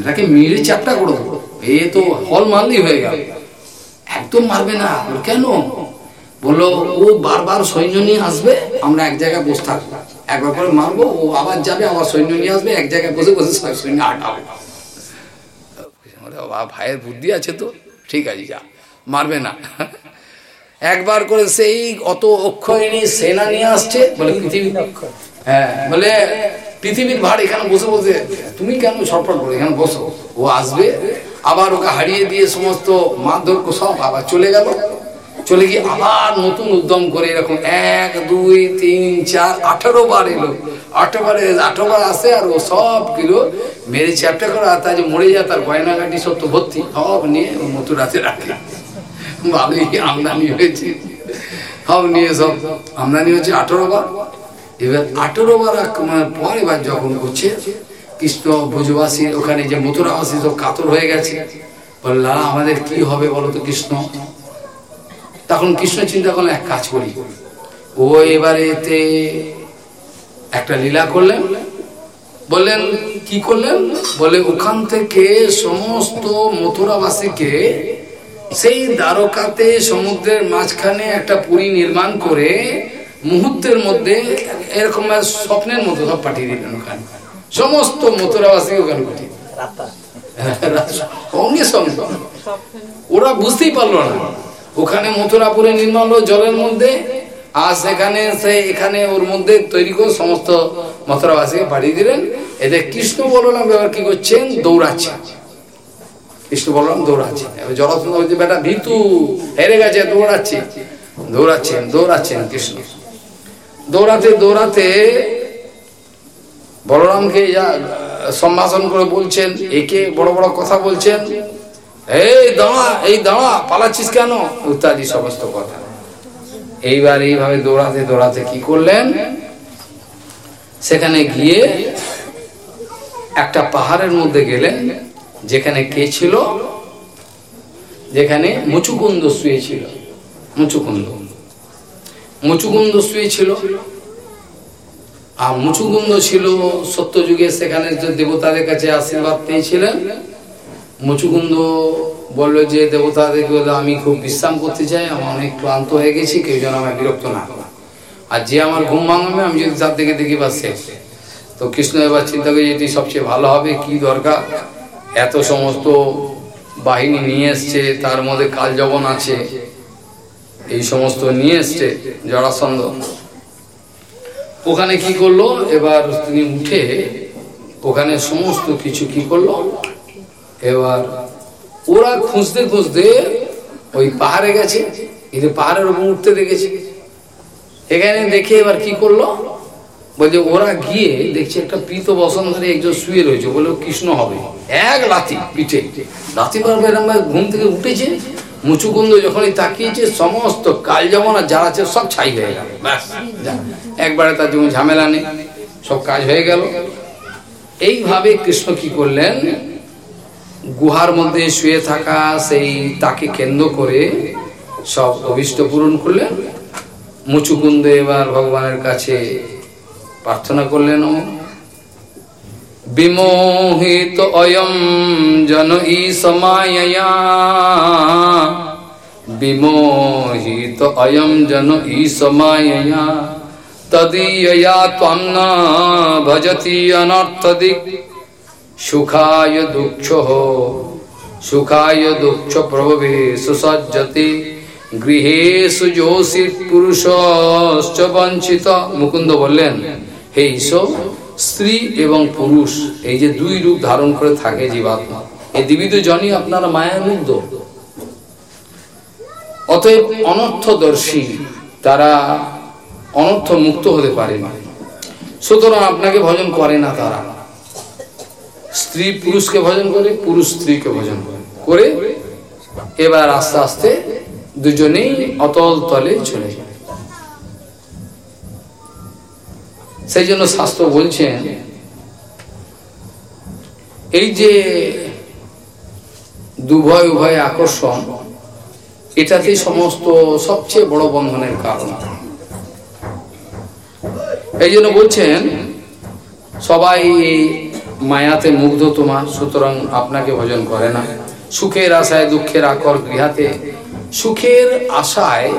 এটাকে মেরে চাপটা করে। দেবো এ তো হল মারলেই হয়ে গেল। একদম মারবে না। কেন? বলল, ও বারবার সৈন্য নিয়ে আসবে, আমরা এক জায়গায় বসে থাকব। একবার করে মারবো, ও আবার যাবে, আবার সৈন্য নিয়ে আসবে, এক জায়গায় বসে বসে সৈন্য আটাবে ভাইয়ের বুদ্ধি আছে তো? ঠিক আছে, যা। মারবে না। একবার করে সেই অত অক্ষয়ণী সেনা নিয়ে আসছে, বলে পৃথিবী? হ্যাঁ বলে পৃথিবীর ভার এখানে বসে বসে, তুমি কেন ছটফট করো? এখানে বসো। ও আসবে, আবার ওকে হারিয়ে দিয়ে সমস্ত মারধর সব আবার চলে গেল। চলে গিয়ে আবার নতুন উদ্যম করে এরকম এক, দুই, তিন, চার, আঠারো বার এলো। আঠারো বার আঠারো বার আসে আর ও সব কিলো মেরে চ্যাপটা করে আর তাই যে মরে যায় তার গয়নাঘাটি সত্য ভর্তি, সব নিয়ে মথুরাতে রাখে। ভালোই আমদানি হয়েছে। সব নিয়ে সব আমদানি হচ্ছে আঠারো বার। এবার আঠারো বার পর এবার যখন করছে কৃষ্ণ ভুজবাসী ওখানে যে মথুরাবাসী সব কাতর হয়ে গেছে। বললা আমাদের কি হবে বলো তো কৃষ্ণ? তখন কৃষ্ণ চিন্তা করলেন, এক কাজ করি। ও এবারে এতে একটা লীলা করলেন। বললেন, কি করলেন? বলে, ওখান থেকে সমস্ত মথুরাবাসীকে সেই দ্বারকাতে সমুদ্রের মাঝখানে একটা পুরী নির্মাণ করে মুহূর্তের মধ্যে এরকম স্বপ্নের মতো সব পাঠিয়ে দিলেন ওখানে। সমস্ত মথুরাবাসী ওখানে পাঠিয়ে সঙ্গে সঙ্গে ওরা বুঝতেই পারল না। ওখানে মথুরাপুরে নির্মাণ হলো জলের মধ্যে আর সেখানে সে এখানে ওর মধ্যে তৈরি করে সমস্ত মথুরাবাসীকে পাঠিয়ে দিলেন। এদের কৃষ্ণ বলরাম এবার কি করছেন? দৌড়াচ্ছে কৃষ্ণ বলরাম দৌড়াচ্ছে এবার জলাসন্ধ হচ্ছে বেটা, ভিতু, হেরে গেছে, দৌড়াচ্ছে। দৌড়াচ্ছেন দৌড়াচ্ছেন কৃষ্ণ। দৌড়াতে দৌড়াতে বলরামকে সম্ভাষণ করে বলছেন, একে বড় বড় কথা বলছেন, এই দাঁড়া এই দাঁড়া, পালাচ্ছিস কেন? ইত্যাদি সমস্ত কথা। এইবার এইভাবে দৌড়াতে দৌড়াতে কি করলেন? সেখানে গিয়ে একটা পাহাড়ের মধ্যে গেলেন। যেখানে কে ছিল? যেখানে মুচুকুন্দ শুয়েছিল মুচুকুন্দ। মুচুকুন্দ শুয়েছিল আর মুচুকুন্দ ছিল সত্যযুগে, সেখানে যে দেবতাদের কাছে আশীর্বাদ পেয়েছিলেন। মুচুকুন্দ বলল যে, দেবতাদেরকে বলে আমি খুব বিশ্রাম করতে চাই, আমার অনেক ক্লান্ত হয়ে গেছি, কেউ যেন আমার বিরক্ত না আর যে আমার ঘুম ভাঙাবে, আমি যদি তার দিকে দেখি বা শেষ তো কৃষ্ণ এবার চিন্তা করি, এটি সবচেয়ে ভালো হবে, কি দরকার? এত সমস্ত বাহিনী নিয়ে এসছে, তার মধ্যে কাল জবন আছে, এই সমস্ত নিয়ে এসছে জরাসন্ধ ওখানে কি করল? এবার তিনি উঠে ওখানে সমস্ত কিছু কি করল? এবার ওরা খুঁজতে খুঁজতে ওই পাহাড়ে গেছে, এই পাহাড়ের উপর উঠতে দেখেছি। এখানে দেখে এবার কি করল? বলছে, ওরা গিয়ে দেখছে একটা পীত বসন্ধারে একজন শুয়ে রয়েছে, বলে কৃষ্ণ হবে। এক লাথি পিঠে। লাথি মারবে এরম ঘুম থেকে উঠেছে, মুচুকুন্দ যখনই তাকিয়েছে, সমস্ত কাল যেমন আর যারা আছে সব ছাই হয়ে গেল। একবারে তার যেমন ঝামেলা নেই, সব কাজ হয়ে গেল। এইভাবে কৃষ্ণ কি করলেন? গুহার মধ্যে শুয়ে থাকা সেই তাকে কেন্দ্র করে সব অভিষ্ট পূরণ করলেন। মুচুকুন্দ এবার ভগবানের কাছে প্রার্থনা করলেন বিমোহিত অয়ম জন ই সমায়া বিমোহিত অয়ম জন ই সমায়া তদীয়য়া ত্বম ন ভজতি অনর্থদিক। সুখায় দুঃখ সুখায় দুঃখ প্রভবে সুসজ্জতে। গৃহেশু যোশী পুরুষশ্চ বঞ্চিত। মুকুন্দ বললেন হে ঈশ্বর, স্ত্রী এবং পুরুষ, এই যে দুই রূপ ধারণ করে থাকে জীবাত্মা এই দিবিদ জনই আপনারা মায়া মুগ্ধ অতএব অনর্থদর্শী তারা অনর্থ মুক্ত হতে পারে না। সুতরাং আপনাকে ভজন করে না তারা। স্ত্রী পুরুষকে ভজন করে, পুরুষ স্ত্রীকে ভজন করে। করে এবার আস্তে আস্তে দুজনেই অতল তলে চলে যায়। সেই জন্য শাস্ত্র বলছেন, এই যে দুভয় উভয় আকর্ষণ এটাতেই সমস্ত সবচেয়ে বড় বন্ধনের কারণ। এই জন্য বলছেন, সবাই মায়াতে মুগ্ধ তোমার সুতরাং আপনাকে ভজন করে না। সুখের আশায়, দুঃখের আকর গৃহাতে, সুখের আশায়,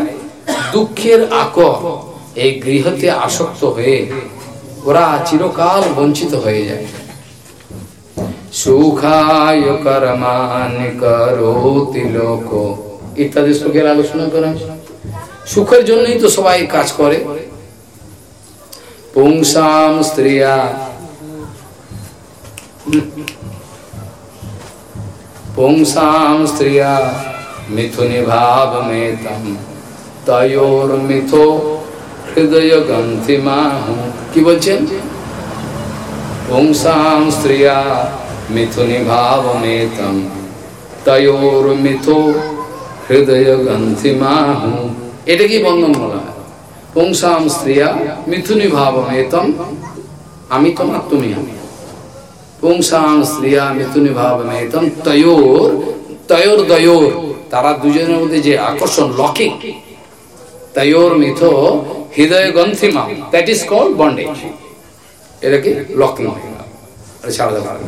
দুঃখের আকর এই গৃহতে আসক্ত হয়ে ওরা চিরকাল বঞ্চিত হয়ে যায়। সুখায় কর্মান করোতি লোক। ইত্যাদি সুখের আলোচনা করা। সুখের জন্যই তো সবাই কাজ করে। পুংসাম স্ত্রিয়া। পুংসাম স্ত্রিয়া মিথুনি ভাব মেতম। তয়োর মিথো হৃদয় গন্থিমা কি বলছেন? পুংসাম স্ত্রিয়া মিথুনি ভাব মেতম তয়োর মিথো হৃদয় গন্থিমা এটা কি বন্ধন পুংসাম স্ত্রিয়া মিথুনি ভাব মেতম আমি তোমার তুমি আমি। পুংসাং স্ত্রিয়া মিথুনি ভাব মেতম তয়োর তয়োর দয়োর। তারা দুজনের মধ্যে যে আকর্ষণ লকিং তয়োর মিথ হৃদয় গ্রন্থিমা দ্যাট ইজ কল বন্ডেজ এটা কি লকিং ছাড়াতে পারবে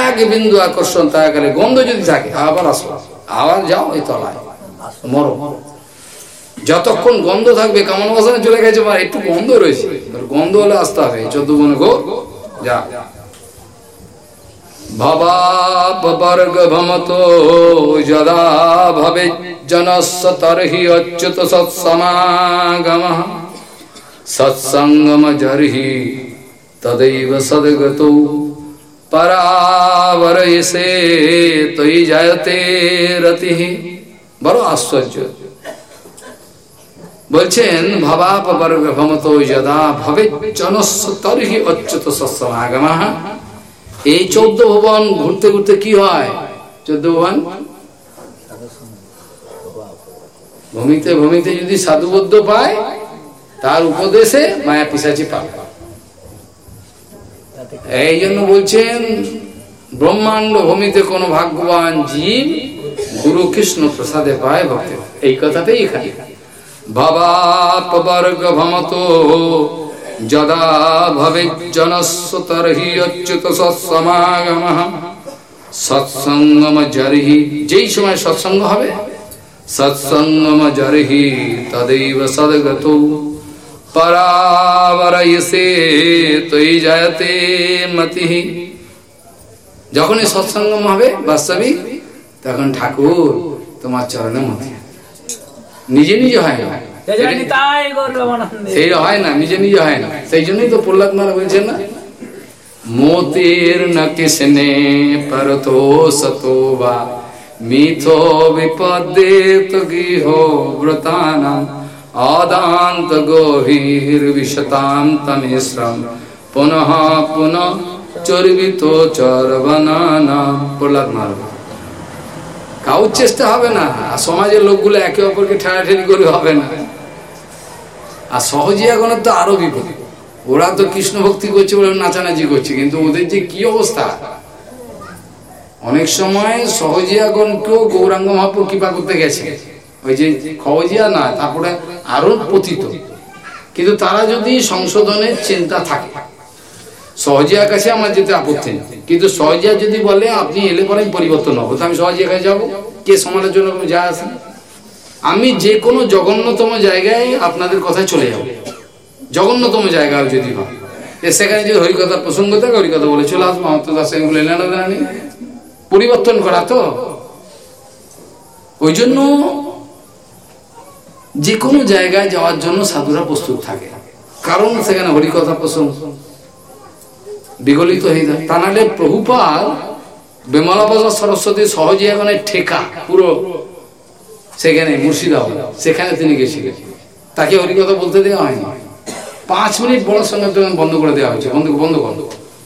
এক বিন্দু আকর্ষণ থাকাকালে গন্ধ যদি থাকে, আবার আসো আবার যাও এই তলায়। মরো। যতক্ষণ গন্ধ থাকবে কেমন অবস্থানে চলে গেছে বা একটু গন্ধ রয়েছে। গন্ধ হলে আসতে হবে। চোদ্দ গুণ গো যা। ভবাপবর্গ ভমতো, যদা ভবে জনস্য তর্হি অচ্যুত সৎসমাগম সৎসঙ্গম জর্হি তদৈব সদগত পরাবরয়সে তৈ জয়তে রতি বড় আশ্চর্য বলছেন ভবাপবর্গ ভমতো যদা ভবে জনস্য তর্হি অচ্যুত সৎসমাগমঃ এই চৌদ্দ ভবন ঘুরতে ঘুরতে কি হয় চৌদ্দ ভবন ভূমিতে ভূমিতে যদি সাধুবদ্ধ পায়, তার উপদেশে মায়া পিসাচি পাবে। এই জন্য বলছেন, ব্রহ্মাণ্ড ভূমিতে কোন ভাগ্যবান জীব গুরু কৃষ্ণ প্রসাদে পায় ভক্তি। এই কথাতেই এখানে। ভবাপবর্গ ভমত যদা ভবে অচ্যুত সৎসমাগম। সৎসঙ্গম জর্হি। যেই সময় সৎসঙ্গ হবে তৈ জয়তে সৎসঙ্গম হবে বাস্তবিক তখন ঠাকুর তোমার চরণে মতি। নিজে নিজে হয় না। সেই হয় না নিজে নিজে হয় না। সেই জন্যই তো প্রহ্লাদ মারা বলছেন না মোতির ন কিসনে পরতো সতো বা মিথো বিপদেত গৃহ ব্রতান, আদান্ত গভীর বিশতান্তমিশ্রম পুনঃ পুন চর্বিত কাউ চেষ্টা হবে না, আর সমাজের লোকগুলো একে অপরকে ঠেলা ঠেলি করে হবে না। আর সহজে এখনের তো আরও বিপদ। ওরা তো কৃষ্ণ ভক্তি করছে বলে নাচানাচি করছে, কিন্তু ওদের যে কি অবস্থা? অনেক সময় সহজিয়াগণকেও গৌরাঙ্গ মহাপুর কৃপা করতে গেছে। ওই যে খবজিয়া না, তারপরে আরও পতিত। কিন্তু তারা যদি সংশোধনের চিন্তা থাকে, সহজিয়ার কাছে আমার যেতে আপত্তি নেই। কিন্তু সহজিয়া যদি বলে, আপনি এলে পরে পরিবর্তন হব। তো আমি সহজিয়ার কাছে যাব। কে সমালোচনা কোনো যা আছে। আমি যে কোনো জঘন্যতম জায়গায় আপনাদের কথায় চলে যাব। জঘন্যতম জায়গায় যদি হয়। সেখানে যদি হরিকথার প্রসঙ্গ থাকে, হরিকথা বলে চলে আসব। আমার তো তার সঙ্গে লেনা পরিবর্তন করা তো। ওই জন্য যে কোনো জায়গায় যাওয়ার জন্য সাধুরা প্রস্তুত থাকে। কারণ সেখানে হরিকথা প্রসঙ্গ। বিগলিত হয়ে যায়। তা নাহলে প্রভুপাল বিমলাবাজা সরস্বতী সহজে এখানে ঠেকা, পুরো সেখানে মুর্শিদাবাদ, সেখানে তিনি গেছিলেন। তাকে হরিকথা বলতে দেওয়া হয়নি। পাঁচ মিনিট বড় সঙ্গে বন্ধ করে দেওয়া হয়েছে। বন্ধ বন্ধ বন্ধ।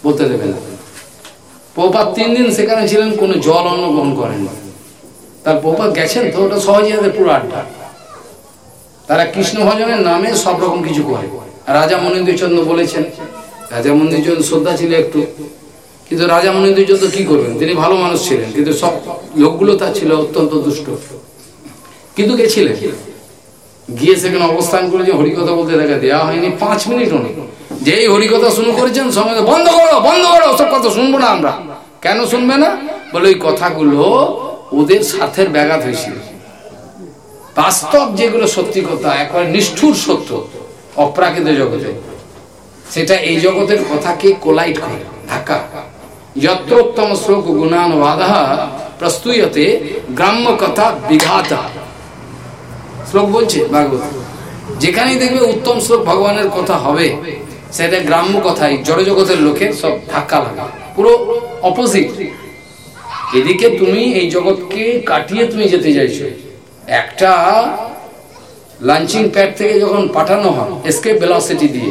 বলতে দেবে না। পোপাত তিন দিন সেখানে ছিলেন, কোনো জল অন্ন গ্রহণ করেন তার পোপাত গেছেন তো, ওটা সহজে পুরো আড্ডা। তারা কৃষ্ণ ভজনের নামে সব রকম কিছু করে। রাজা মনীন্দ্রচন্দ্র বলেছেন, রাজা মন্দিরচন্দ্র শ্রদ্ধা ছিল একটু। কিন্তু রাজা মনীন্দ্রচন্দ্র কি করবেন? তিনি ভালো মানুষ ছিলেন, কিন্তু সব লোকগুলো তার ছিল অত্যন্ত দুষ্ট। কিন্তু গেছিলেন। গিয়ে সেখানে অবস্থান করে যে হরিকথা বলতে দেখা দেওয়া হয়নি, পাঁচ মিনিট উনি যেই হরিকথা শুরু করেছেন, সঙ্গে বন্ধ করো বন্ধ করো, সব কথা শুনব না আমরা। কেন শুনবে না? বলে ওই কথাগুলো ওদের স্বার্থের ব্যাঘাত হয়েছিল। বাস্তব যেগুলো সত্যি কথা, একবার নিষ্ঠুর সত্য, অপ্রাকৃত জগতে, সেটা এই জগতের কথাকে কোলাইট করে, ধাক্কা। যত্রোত্তম শ্লোক গুণান বাধা প্রস্তুয়তে গ্রাম্য কথা বিঘাতা। শ্লোক বলছে, ভাগবত। যেখানেই দেখবে উত্তম শ্লোক ভগবানের কথা হবে সেটা গ্রাম্য কথাই জড় জগতের লোকের সব ধাক্কা লাগে। পুরো অপোজিট এদিকে তুমি এই জগৎকে কাটিয়ে তুমি যেতে চাইছো। একটা লঞ্চিং প্যাড থেকে যখন পাঠানো হয় এসকেপ ভেলোসিটি দিয়ে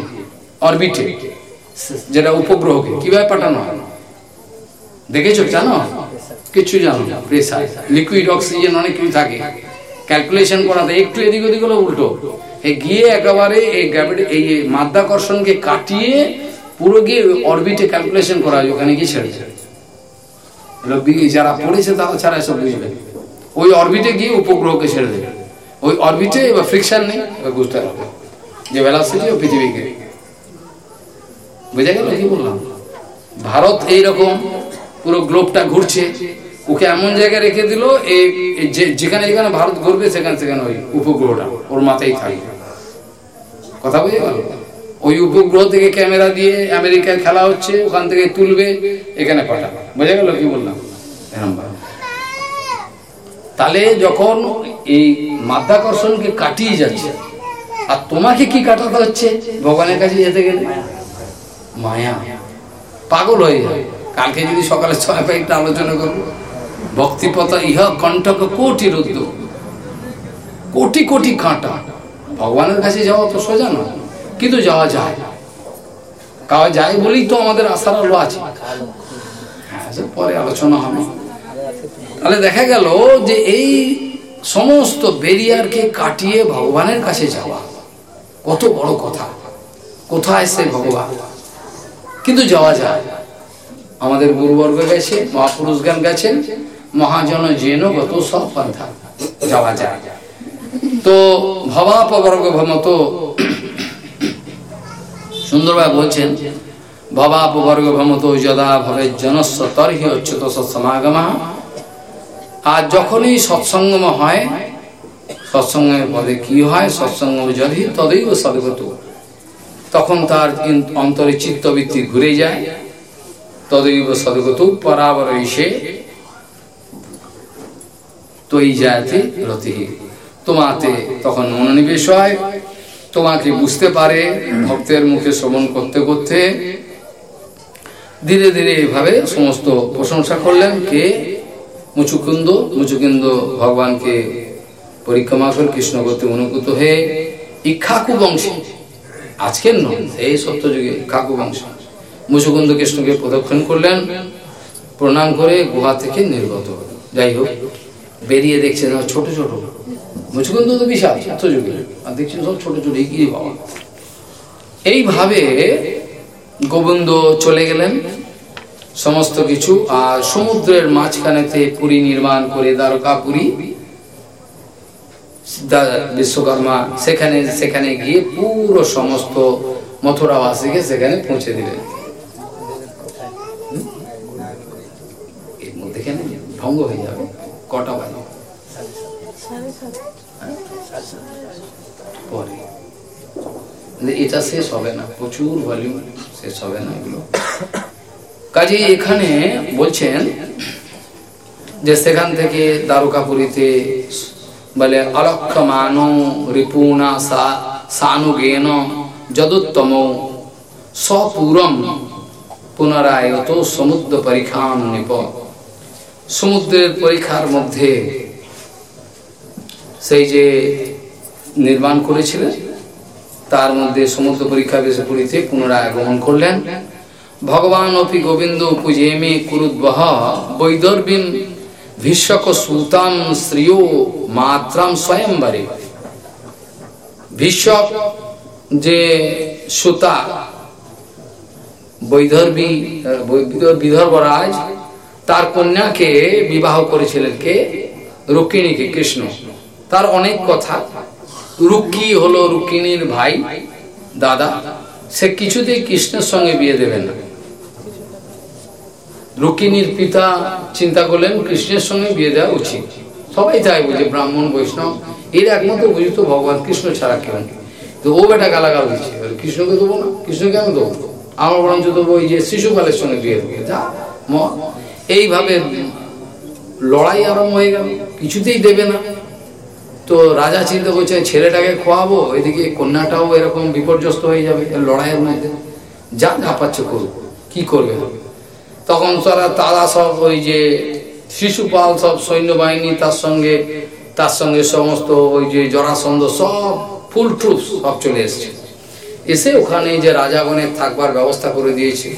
অরবিটে যেটা উপগ্রহকে, কীভাবে পাঠানো হয়? দেখেছ, জানো? কিছু জানো প্রেসার লিকুইড অক্সিজেন অনেক কিছু থাকে। ক্যালকুলেশন করাতে একটু এদিক ওদিক হলো উল্টো। গিয়ে একেবারে এই গ্র্যাভিটি এই মাধ্যাকর্ষণকে কাটিয়ে পুরো গিয়ে অরবিটে ক্যালকুলেশন করা হয়, ওখানে গিয়ে ছেড়ে যারা পড়েছে তারা ছাড়া এসব বুঝবে ওই অরবিটে গিয়ে উপগ্রহকে ছেড়ে দেবে ওই অরবিটে এবার ফ্রিকশন নেই বুঝতে হবে যে ভেলাসিটি ও পৃথিবীকে। বুঝে গেল কি বললাম? ভারত এইরকম পুরো গ্লোবটা ঘুরছে, ওকে এমন জায়গায় রেখে দিল, এই যেখানে যেখানে ভারত ঘুরবে, সেখানে সেখানে ওই উপগ্রহটা ওর মাথায় থাকবে। কথা বুঝে গেল? ওই উপগ্রহ থেকে ক্যামেরা দিয়ে আমেরিকায় খেলা হচ্ছে ওখান থেকে তুলবে এখানে পাঠাবে। বোঝা গেল কি বললাম? তাহলে যখন এই মাধ্যাকর্ষণকে কাটিয়ে যাচ্ছে আর তোমাকে কি কাটাতে হচ্ছে? ভগবানের কাছে যেতে গেলে? মায়া। পাগল হয়ে যাবে। কালকে যদি সকালে ছয় একটা আলোচনা করব ভক্তিপথা ইহা কণ্ঠক কোটি রুদ্র কোটি কোটি কাঁটা। ভগবানের কাছে যাওয়া তো সোজা নয়, কিন্তু যাওয়া যায়। কাওয়া যায় বলেই তো আমাদের আশার আলো আছে। হ্যাঁ পরে আলোচনা হবে। তাহলে দেখা গেল যে এই সমস্ত বেরিয়ারকে কাটিয়ে ভগবানের কাছে যাওয়া, কত বড় কথা। কোথায় সে ভগবান? কিন্তু যাওয়া যায়। আমাদের গুরুবর্গ গেছে মহাপুরুষগান গেছেন, মহাজন জেন গত সব পন্থা যাওয়া যায়। তো ভবাপবর্গ ভমত সুন্দরভাবে বলছেন ভবাপবর্গ ভমত যদা ভবে জনস্ব তর্হি অচ্যুত সমাগমা। আর যখনই সৎসঙ্গম হয়, সৎসঙ্গের পদে কি হয় সৎসঙ্গ যদি তদৈব সদগত, তখন তার অন্তরে চিত্তবৃত্তি ঘুরে যায়। তদৈব সদগত পরাবর এসে তৈ যাতে রতি তোমাতে তখন মনোনিবেশ হয়। তোমাকে বুঝতে পারে, ভক্তের মুখে শ্রবণ করতে করতে। ধীরে ধীরে এভাবে সমস্ত প্রশংসা করলেন কে? মুচুকুন্দ। মুচুকুন্দ ভগবানকে পরিক্রমা করে কৃষ্ণ করতে অনুভূত হয়ে ইক্ষাকু বংশী। আজকের নয়, এই সত্যযুগে কাকু বংশ। মুচুকুন্দ কৃষ্ণকে প্রদক্ষিণ করলেন। প্রণাম করে গুহা থেকে নির্গত যাই হোক, বেরিয়ে দেখছেন ছোট ছোট মুচুকুন্দ তো বিশাল সত্যযুগে আর দেখছেন সব ছোট ছোট এগিয়ে বাবা। এইভাবে গোবিন্দ চলে গেলেন সমস্ত কিছু আর সমুদ্রের মাঝখানেতে পুরী নির্মাণ করে দ্বারকা পুরী বিশ্বকর্মা সেখানে সেখানে গিয়ে পুরো সমস্ত মথুরাবাসীকে সেখানে পৌঁছে দিলেন। এর মধ্যে কেন? ভঙ্গ হয়ে যাবে। কটা বাজে? পরে এটা শেষ হবে না, প্রচুর ভলিউম শেষ হবে না এগুলো। কাজে এখানে বলছেন যে সেখান থেকে দ্বারকাপুরীতে বলে অলক্ষমান রিপুণা সানুগেন যদুত্তম সপুরম পুনরায়ত সমুদ্র পরীক্ষান নিপ। সমুদ্রের পরীক্ষার মধ্যে সেই যে নির্মাণ করেছিলেন। তার মধ্যে সমুদ্র পরীক্ষা বেশে পুরীতে পুনরায় আগমন করলেন। ভগবান অপি গোবিন্দ পূজেমে কুরুদ্বহ বৈদর্বিন ভীষক সুতাম শ্রিয় মাত্রাম স্বয়ংবরে ভীষক যে সুতা বৈদর্বী বিদর্ভরাজ তার কন্যাকে বিবাহ করেছিলেন কে? রুক্মিণীকে, কৃষ্ণ। তার অনেক কথা। রুক্কি হলো রুক্মিণীর ভাই, দাদা। সে কিছুতেই কৃষ্ণের সঙ্গে বিয়ে দেবে না। রুক্মিণীর পিতা চিন্তা করলেন, কৃষ্ণের সঙ্গে বিয়ে দেওয়া উচিত। সবাই তাই বুঝে, ব্রাহ্মণ, বৈষ্ণব, এর একমাত্র বুঝতো ভগবান কৃষ্ণ ছাড়া কেউ তো ও বেটা গালাগাল দিচ্ছে কৃষ্ণকে দেবো না? কৃষ্ণকে আমি দেবো আমার বরঞ্চ দেবো ওই যে শিশুপালের সঙ্গে বিয়ে দেবো। যা এইভাবে লড়াই আরম্ভ হয়ে গেল। কিছুতেই দেবে না। তো রাজা চিন্তা করছে, ছেলেটাকে খোয়াবো, এদিকে কন্যাটাও এরকম বিপর্যস্ত হয়ে যাবে লড়াইয়ের মধ্যে। যা যা পাচ্ছে করুক, কি করবে? তখন তারা তারা সব ওই যে শিশুপাল সব সৈন্যবাহিনী, তার সঙ্গে তার সঙ্গে সমস্ত ওই যে জরাসন্ধ সব ফুল ট্রুপ সব চলে এসছে। এসে ওখানে যে রাজাগণের থাকবার ব্যবস্থা করে দিয়েছে,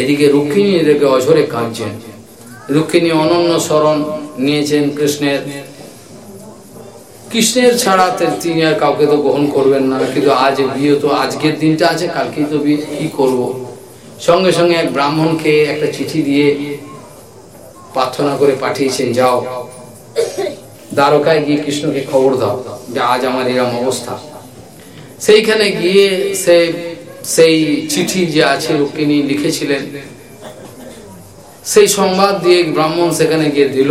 এদিকে রুক্মিণী এদেরকে অঝরে কাঁদছেন। রুক্মিণী অনন্য স্মরণ নিয়েছেন কৃষ্ণের। কৃষ্ণের ছাড়া তিনি আর কাউকে তো গ্রহণ করবেন না। কিন্তু আজ বিয়ে তো, আজকের দিনটা আছে, কালকেই তো বিয়ে, কি করব। সঙ্গে সঙ্গে এক ব্রাহ্মণকে একটা চিঠি দিয়ে প্রার্থনা করে পাঠিয়েছেন, যাও। দ্বারকায় গিয়ে কৃষ্ণকে খবর দাও যে আজ আমার এরম অবস্থা। সেইখানে গিয়ে সে সেই চিঠি যে আছে রুক্মিণী লিখেছিলেন, সেই সংবাদ দিয়ে ব্রাহ্মণ সেখানে গিয়ে দিল।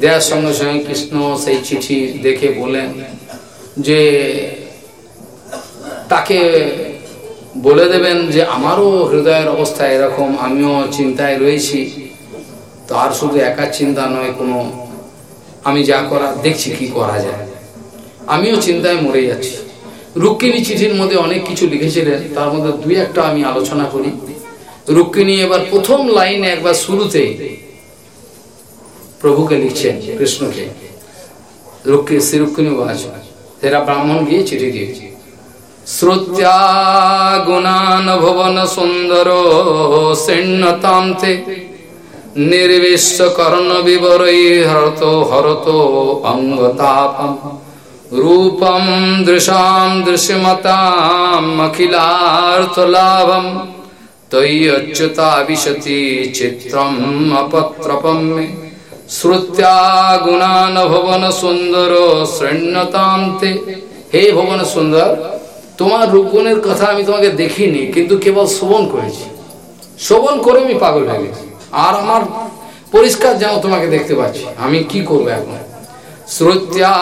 দেওয়ার সঙ্গে সঙ্গে কৃষ্ণ সেই চিঠি দেখে বলেন যে তাকে বলে দেবেন যে আমারও হৃদয়ের অবস্থা এরকম, আমিও চিন্তায় রয়েছি। তো আর শুধু একার চিন্তা নয়, কোনো আমি যা করা, দেখছি কি করা যায়। আমিও চিন্তায় মরে যাচ্ছি। রুক্মিণী চিঠির মধ্যে অনেক কিছু লিখেছিলেন, তার মধ্যে দুই একটা আমি আলোচনা করি। রুক্মিণী এবার প্রথম লাইনে একবার শুরুতে প্রভুকে লিখছেন, কৃষ্ণকে। রুক্কি শ্রীরুক্মিণী বাচ এরা ব্রাহ্মণ গিয়ে চিঠি দিয়েছে। শ্রুত্যা গুণান ভুবন সুন্দর শৃণ্যতান্তে নির্বিশ্ব কর্ণ বিবরৈ হরত হরত অঙ্গতাপম। রূপম দৃশাম দৃশ্যমতাম অখিলার্থলাভম তৈচ্যুতা বিশতি চিত্রম অপত্রপম শ্রুত্যা গুণান ভবন সুন্দর শৃণ্যতান্তে। হে ভবন সুন্দর, তোমার রূপগুণের কথা আমি তোমাকে দেখিনি, কিন্তু কেবল শ্রবণ করেছি। শ্রবণ করে আমি পাগল হয়ে গেছি। আর আমার পরিষ্কার যেন তোমাকে দেখতে পাচ্ছি, আমি কি করব এখন? শ্রুত্যা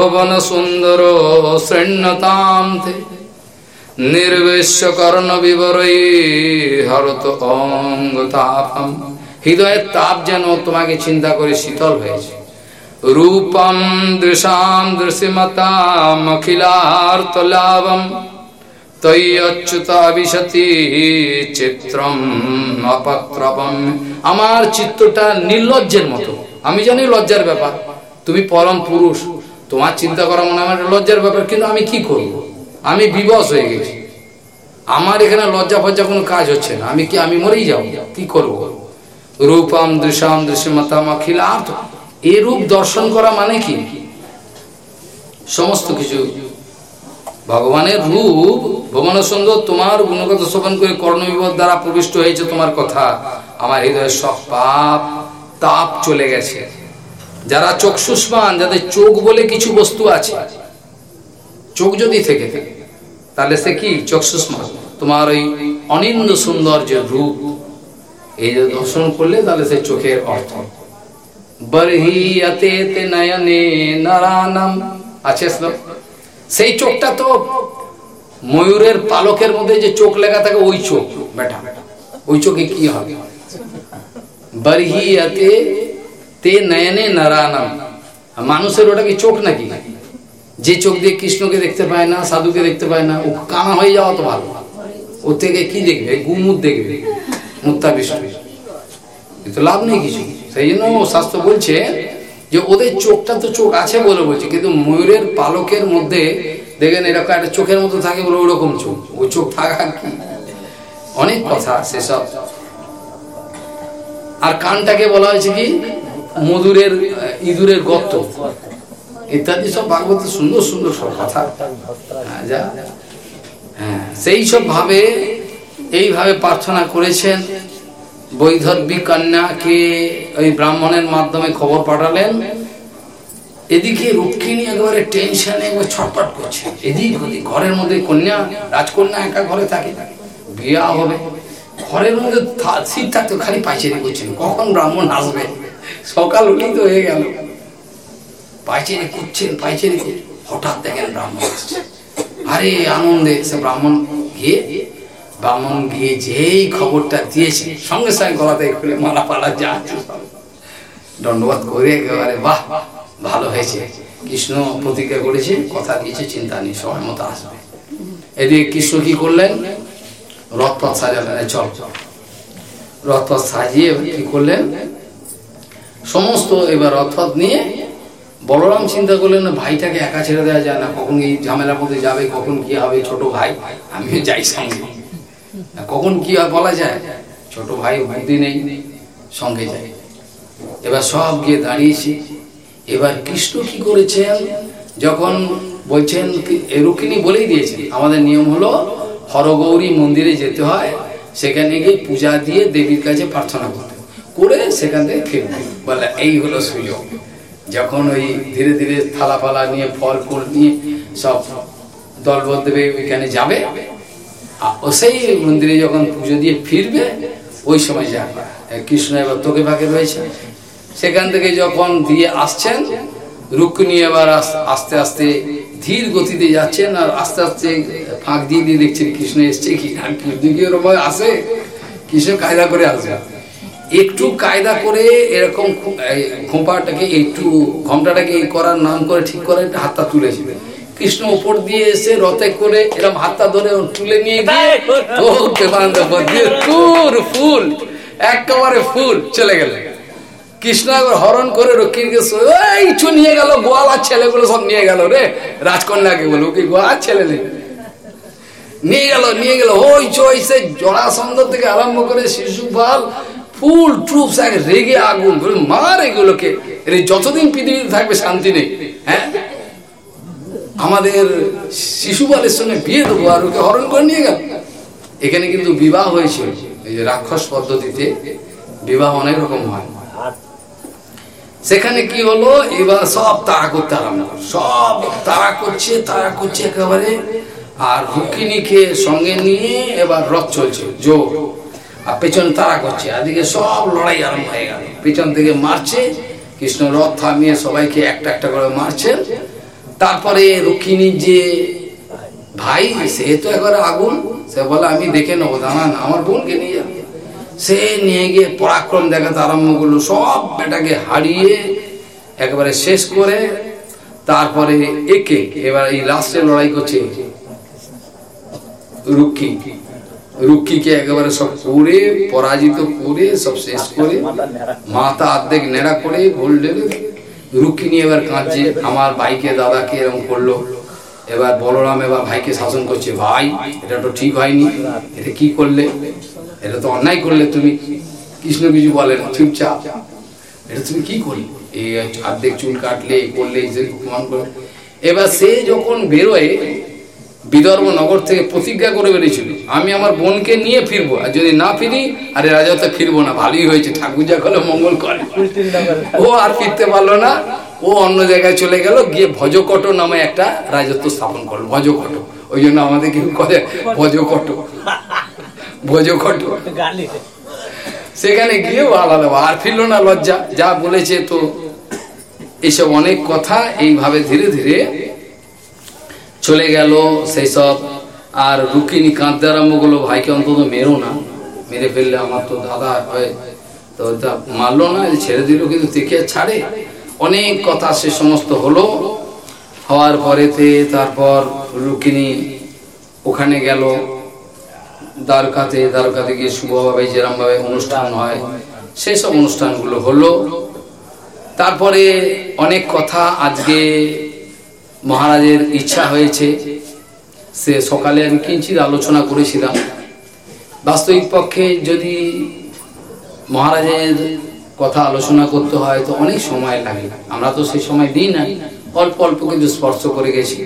ভবন সুন্দর শৃণ্যতান্তে। নির্বিশ্ব কর্ণ বিবরই হরত অঙ্গ হৃদয়ের তাপ যেন তোমাকে চিন্তা করে শীতল হয়েছে। রূপম দৃশাম দৃশ্যমতাম অখিলার্তলাভম তৈচ্যুতা বিশতি চিত্রম অপত্রপম। আমার চিত্রটা নির্লজ্জের মতো। আমি জানি লজ্জার ব্যাপার। তুমি পরম পুরুষ। তোমার চিন্তা করা মনে একটা লজ্জার ব্যাপার, কিন্তু আমি কি করব? আমি বিবশ হয়ে গেছি। আমার এখানে লজ্জা ফজ্জা কোনো কাজ হচ্ছে না। আমি কি আমি মরেই যাব? কি করব? রূপম দৃশ্যাম দৃশ্যমতাম অখিলার্থ এ রূপ দর্শন করা মানে কি? সমস্ত কিছু। ভগবানের রূপ ভগবান সুন্দর তোমার গুণগত শোভন করে কর্ণবিপদ দ্বারা প্রবিষ্ট হয়েছে তোমার কথা। আমার হৃদয়ের সব পাপ, তাপ চলে গেছে। যারা চক্ষুষ্মান যাদের চোখ বলে কিছু বস্তু আছে, চোখ যদি থেকে, তাহলে সে কি? চক্ষুষ্মান তোমার ওই অনিন্দ সুন্দর যে রূপ। এই যে দর্শন করলে তাহলে সে চোখের অর্থ। বরহিয়াতে তে নয়নে নারানম আছে শ্লোক? সেই চোখটা তো ময়ূরের পালকের মধ্যে যে চোখ লেখা থাকে, ওই চোখ বেটা ওই চোখে কি হবে? বরহিয়াতে তে নয়নে নারানম মানুষের ওটা কি চোখ নাকি? যে চোখ দিয়ে কৃষ্ণকে দেখতে পায় না, সাধুকে দেখতে পায় না, ও কানা হয়ে যাওয়া তো ভালো। ও থেকে কি দেখবে? গুমুদ দেখবে। মুত্তা বিষ্ণু কিন্তু লাভ নেই কিছু। সেই জন্য শাস্ত্র বলছে যে ওদের চোখটা তো চোখ আছে বলে বলছে কিন্তু ময়ূরের পালকের মধ্যে দেখেন এরকম একটা চোখের মতো থাকে বলে ওরকম চোখ। ওই চোখ থাকা কি। অনেক কথা সেসব। আর কানটাকে বলা হয়েছে কি? মধুরের ইঁদুরের গর্ত। ইত্যাদি সব ভাগবত সুন্দর সুন্দর সব কথা। হ্যাঁ, হ্যাঁ সেই সব ভাবে এইভাবে প্রার্থনা করেছেন। বৈধর্বী কন্যাকে ওই ব্রাহ্মণের মাধ্যমে খবর পাঠালেন। এদিকে রক্ষিণী একেবারে টেনশনে একবার ছটপট করছে। এদিক ওদিক, ঘরের মধ্যে কন্যা, রাজকন্যা একা ঘরে থাকে। বিয়া হবে। ঘরের মধ্যে শীত থাকতে খালি পাইচারি করছেন কখন ব্রাহ্মণ আসবে? সকাল হলেই তো হয়ে গেল। পাইচারি করছেন পাইচারি হঠাৎ দেখেন ব্রাহ্মণ আসছে আরে আনন্দে সে ব্রাহ্মণ গিয়ে ব্রাহ্মণ গিয়ে যেই খবরটা দিয়েছে, সঙ্গে সঙ্গে গলাতে খুলে মালা পালা যা। দণ্ডবাদ করে একেবারে, বাহ, ভালো হয়েছে। কৃষ্ণ প্রতিজ্ঞা করেছে, কথা দিয়েছে, চিন্তা নেই, সময় মতো আসবে। এদিকে কৃষ্ণ কি করলেন? রথপথ সাজালেন চল। রথপথ সাজিয়ে কি করলেন? সমস্ত এবার রথপথ নিয়ে বলরাম চিন্তা করলেন না ভাইটাকে একা ছেড়ে দেওয়া যায় না, কখন এই ঝামেলার মধ্যে যাবে, কখন কি হবে, ছোট ভাই, আমিও যাই সঙ্গে। কখন কি হয় বলা যায়? ছোট ভাই বুদ্ধি নেই, সঙ্গে যাই এবার সব গিয়ে দাঁড়িয়েছি। এবার কৃষ্ণ কি করেছেন? যখন বলছেন রুকিনী বলেই দিয়েছেন, আমাদের নিয়ম হলো হরগৌরী মন্দিরে যেতে হয়, সেখানে গিয়ে পূজা দিয়ে দেবীর কাছে প্রার্থনা করতে করে সেখান থেকে ফিরবে বলে, এই হলো সুযোগ। যখন ওই ধীরে ধীরে থালা ফালা নিয়ে, ফল ফুল নিয়ে সব দলবল দেবে, ওইখানে যাবে ও সেই মন্দিরে যখন পুজো দিয়ে ফিরবে, ওই সময় যাবে। কৃষ্ণ এবার তোকে ভাগে রয়েছে। সেখান থেকে যখন দিয়ে আসছেন, রুক্মিণী এবার আস্তে আস্তে ধীর গতিতে যাচ্ছেন আর আস্তে আস্তে ফাঁক দিয়ে দিয়ে দেখছেন কৃষ্ণ এসছে কি ওরকম আসে কৃষ্ণ কায়দা করে আসবে। একটু কায়দা করে এরকম খোঁপাটাকে, একটু ঘমটাটাকে করার নাম করে ঠিক করে হাতটা তুলেছিল কৃষ্ণ উপর দিয়ে এসে রথে করে এরকম হাতটা ধরে তুলে নিয়ে গিয়ে ফুল, একেবারে ফুল চলে গেলে। কৃষ্ণ একবার হরণ করে রক্ষীকে এইছু নিয়ে গেল গোয়ালার ছেলেগুলো সব নিয়ে গেল রে। রাজকন্যাকে বলে ওকে গোয়ালার ছেলে নিয়ে গেল নিয়ে গেল। ওই চই সে জড়াসন্ধ থেকে আরম্ভ করে শিশুপাল ফুল, ট্রুপস, এক রেগে আগুন মার এগুলোকে। যতদিন পৃথিবীতে থাকবে শান্তি নেই হ্যাঁ? আমাদের শিশুপালের সঙ্গে বিয়ে দেবো আর ওকে হরণ করে নিয়ে গেল। এখানে কিন্তু বিবাহ হয়েছিল এই যে রাক্ষস পদ্ধতিতে বিবাহ অনেক রকম হয়। সেখানে কি হলো? এবার সব তাড়া করতে আরম্ভ সব তাড়া করছে তাড়া করছে একেবারে। আর রুকিনীকে সঙ্গে নিয়ে এবার রথ চলছে। জোর। আর পেছন তাড়া করছে। আদিকে সব লড়াই আরম্ভ হয়ে গেল। পেছন থেকে মারছে। কৃষ্ণ রথ থামিয়ে সবাইকে একটা একটা করে মারছেন। তারপরে রুকিনীর যে ভাই, সে তো একবারে আগুন। সে বলে, আমি দেখে নেব, দাঁড়ান, আমার বোনকে নিয়ে যাবে সে নিয়ে গিয়ে পরাক্রম দেখাতে আরম্ভ করল। সব বেটাকে হারিয়ে একেবারে শেষ করে, তারপরে একে, এবার এই লাস্টে লড়াই করছে রুক্ষী। রুক্ষীকে একেবারে সব করে, পরাজিত করে, সব শেষ করে, মাথা অর্ধেক নেড়া করে গোল্ডেন রুক্মিণী এবার কাঁদছে, আমার ভাইকে, দাদাকে এরকম করল। এবার বলরাম এবার ভাইকে শাসন করছে, ভাই, এটা তো ঠিক হয়নি, এটা কি করলে? এটা তো অন্যায় করলে তুমি। কৃষ্ণ কিছু বলে না চুপচাপ, এটা তুমি কি করলে? এই অর্ধেক চুল কাটলে, করলে করলে। এবার সে যখন বেরোয় বিদর্ভ নগর থেকে প্রতিজ্ঞা করে বেরিয়েছিল। আমি আমার বোনকে নিয়ে ফিরবো, আর যদি না ফিরি, আরে রাজাতে ফিরবো না, ভালোই হয়েছে, ঠাকুর যা করলে, মঙ্গল করে। ও আর ফিরতে পারল না, ও অন্য জায়গায় চলে গেল, গিয়ে ভজকট নামে একটা রাজত্ব স্থাপন করল, ভজকট। ওই জন্য আমাদের কেউ করে ভজকট। ভজকট। সেখানে গিয়েও আলাদা আর ফিরলো না লজ্জা, যা বলেছে তো এইসব অনেক কথা, এইভাবে ধীরে ধীরে চলে গেল সেই সব। আর রুকিনি কাঁদতে আরম্ভ করল, ভাইকে অন্তত মেরো না। মেরে ফেললে আমার তো দাদা হয়। তো মারলো না ছেড়ে দিল, কিন্তু দেখে ছাড়ে। অনেক কথা সে সমস্ত হলো। হওয়ার পরেতে তারপর রুকিনি ওখানে গেল। দ্বারকাতে দ্বারকাতে গিয়ে শুভভাবে যেরমভাবে অনুষ্ঠান হয় সেই সব অনুষ্ঠানগুলো হলো। তারপরে অনেক কথা আজকে মহারাজের ইচ্ছা হয়েছে, সে সকালে আমি কিঞ্চিত আলোচনা করেছিলাম। বাস্তবিক পক্ষে যদি মহারাজের কথা আলোচনা করতে হয়, তো অনেক সময় লাগে। আমরা তো সেই সময় দিই না, অল্প অল্প কিন্তু স্পর্শ করে গেছি।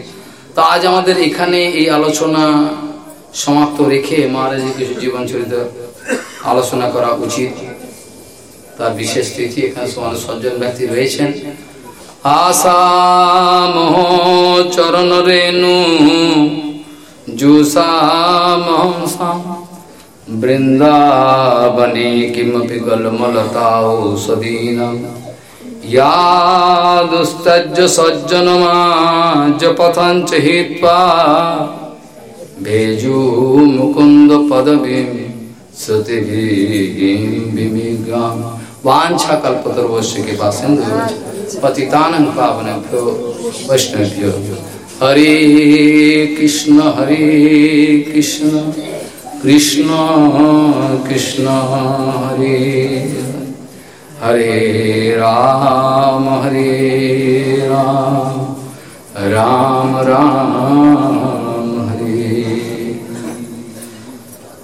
তো আজ আমাদের এখানে এই আলোচনা সমাপ্ত রেখে মহারাজের কিছু জীবন চরিত্র আলোচনা করা উচিত। তার বিশেষ তিথি এখানে সজ্জন ব্যক্তি রয়েছেন। आसाम हो चरण रेणु जुषामहं साम वृंदावने किमपि गलमलताौषधीनं या दुस्तज्य सज्जनमाजपथं च हित्वा भेजूमुकुन्दपदवीं श्रुतिभिः विमिगां वाञ्छाकल्पतरुवश्य कृपा सिन्धु पतितानं पावनेभ्यो वैष्णवभ्यो। हरे कृष्ण हरे कृष्ण कृष्ण कृष्ण, हरे। हरे राम हरे राम राम राम।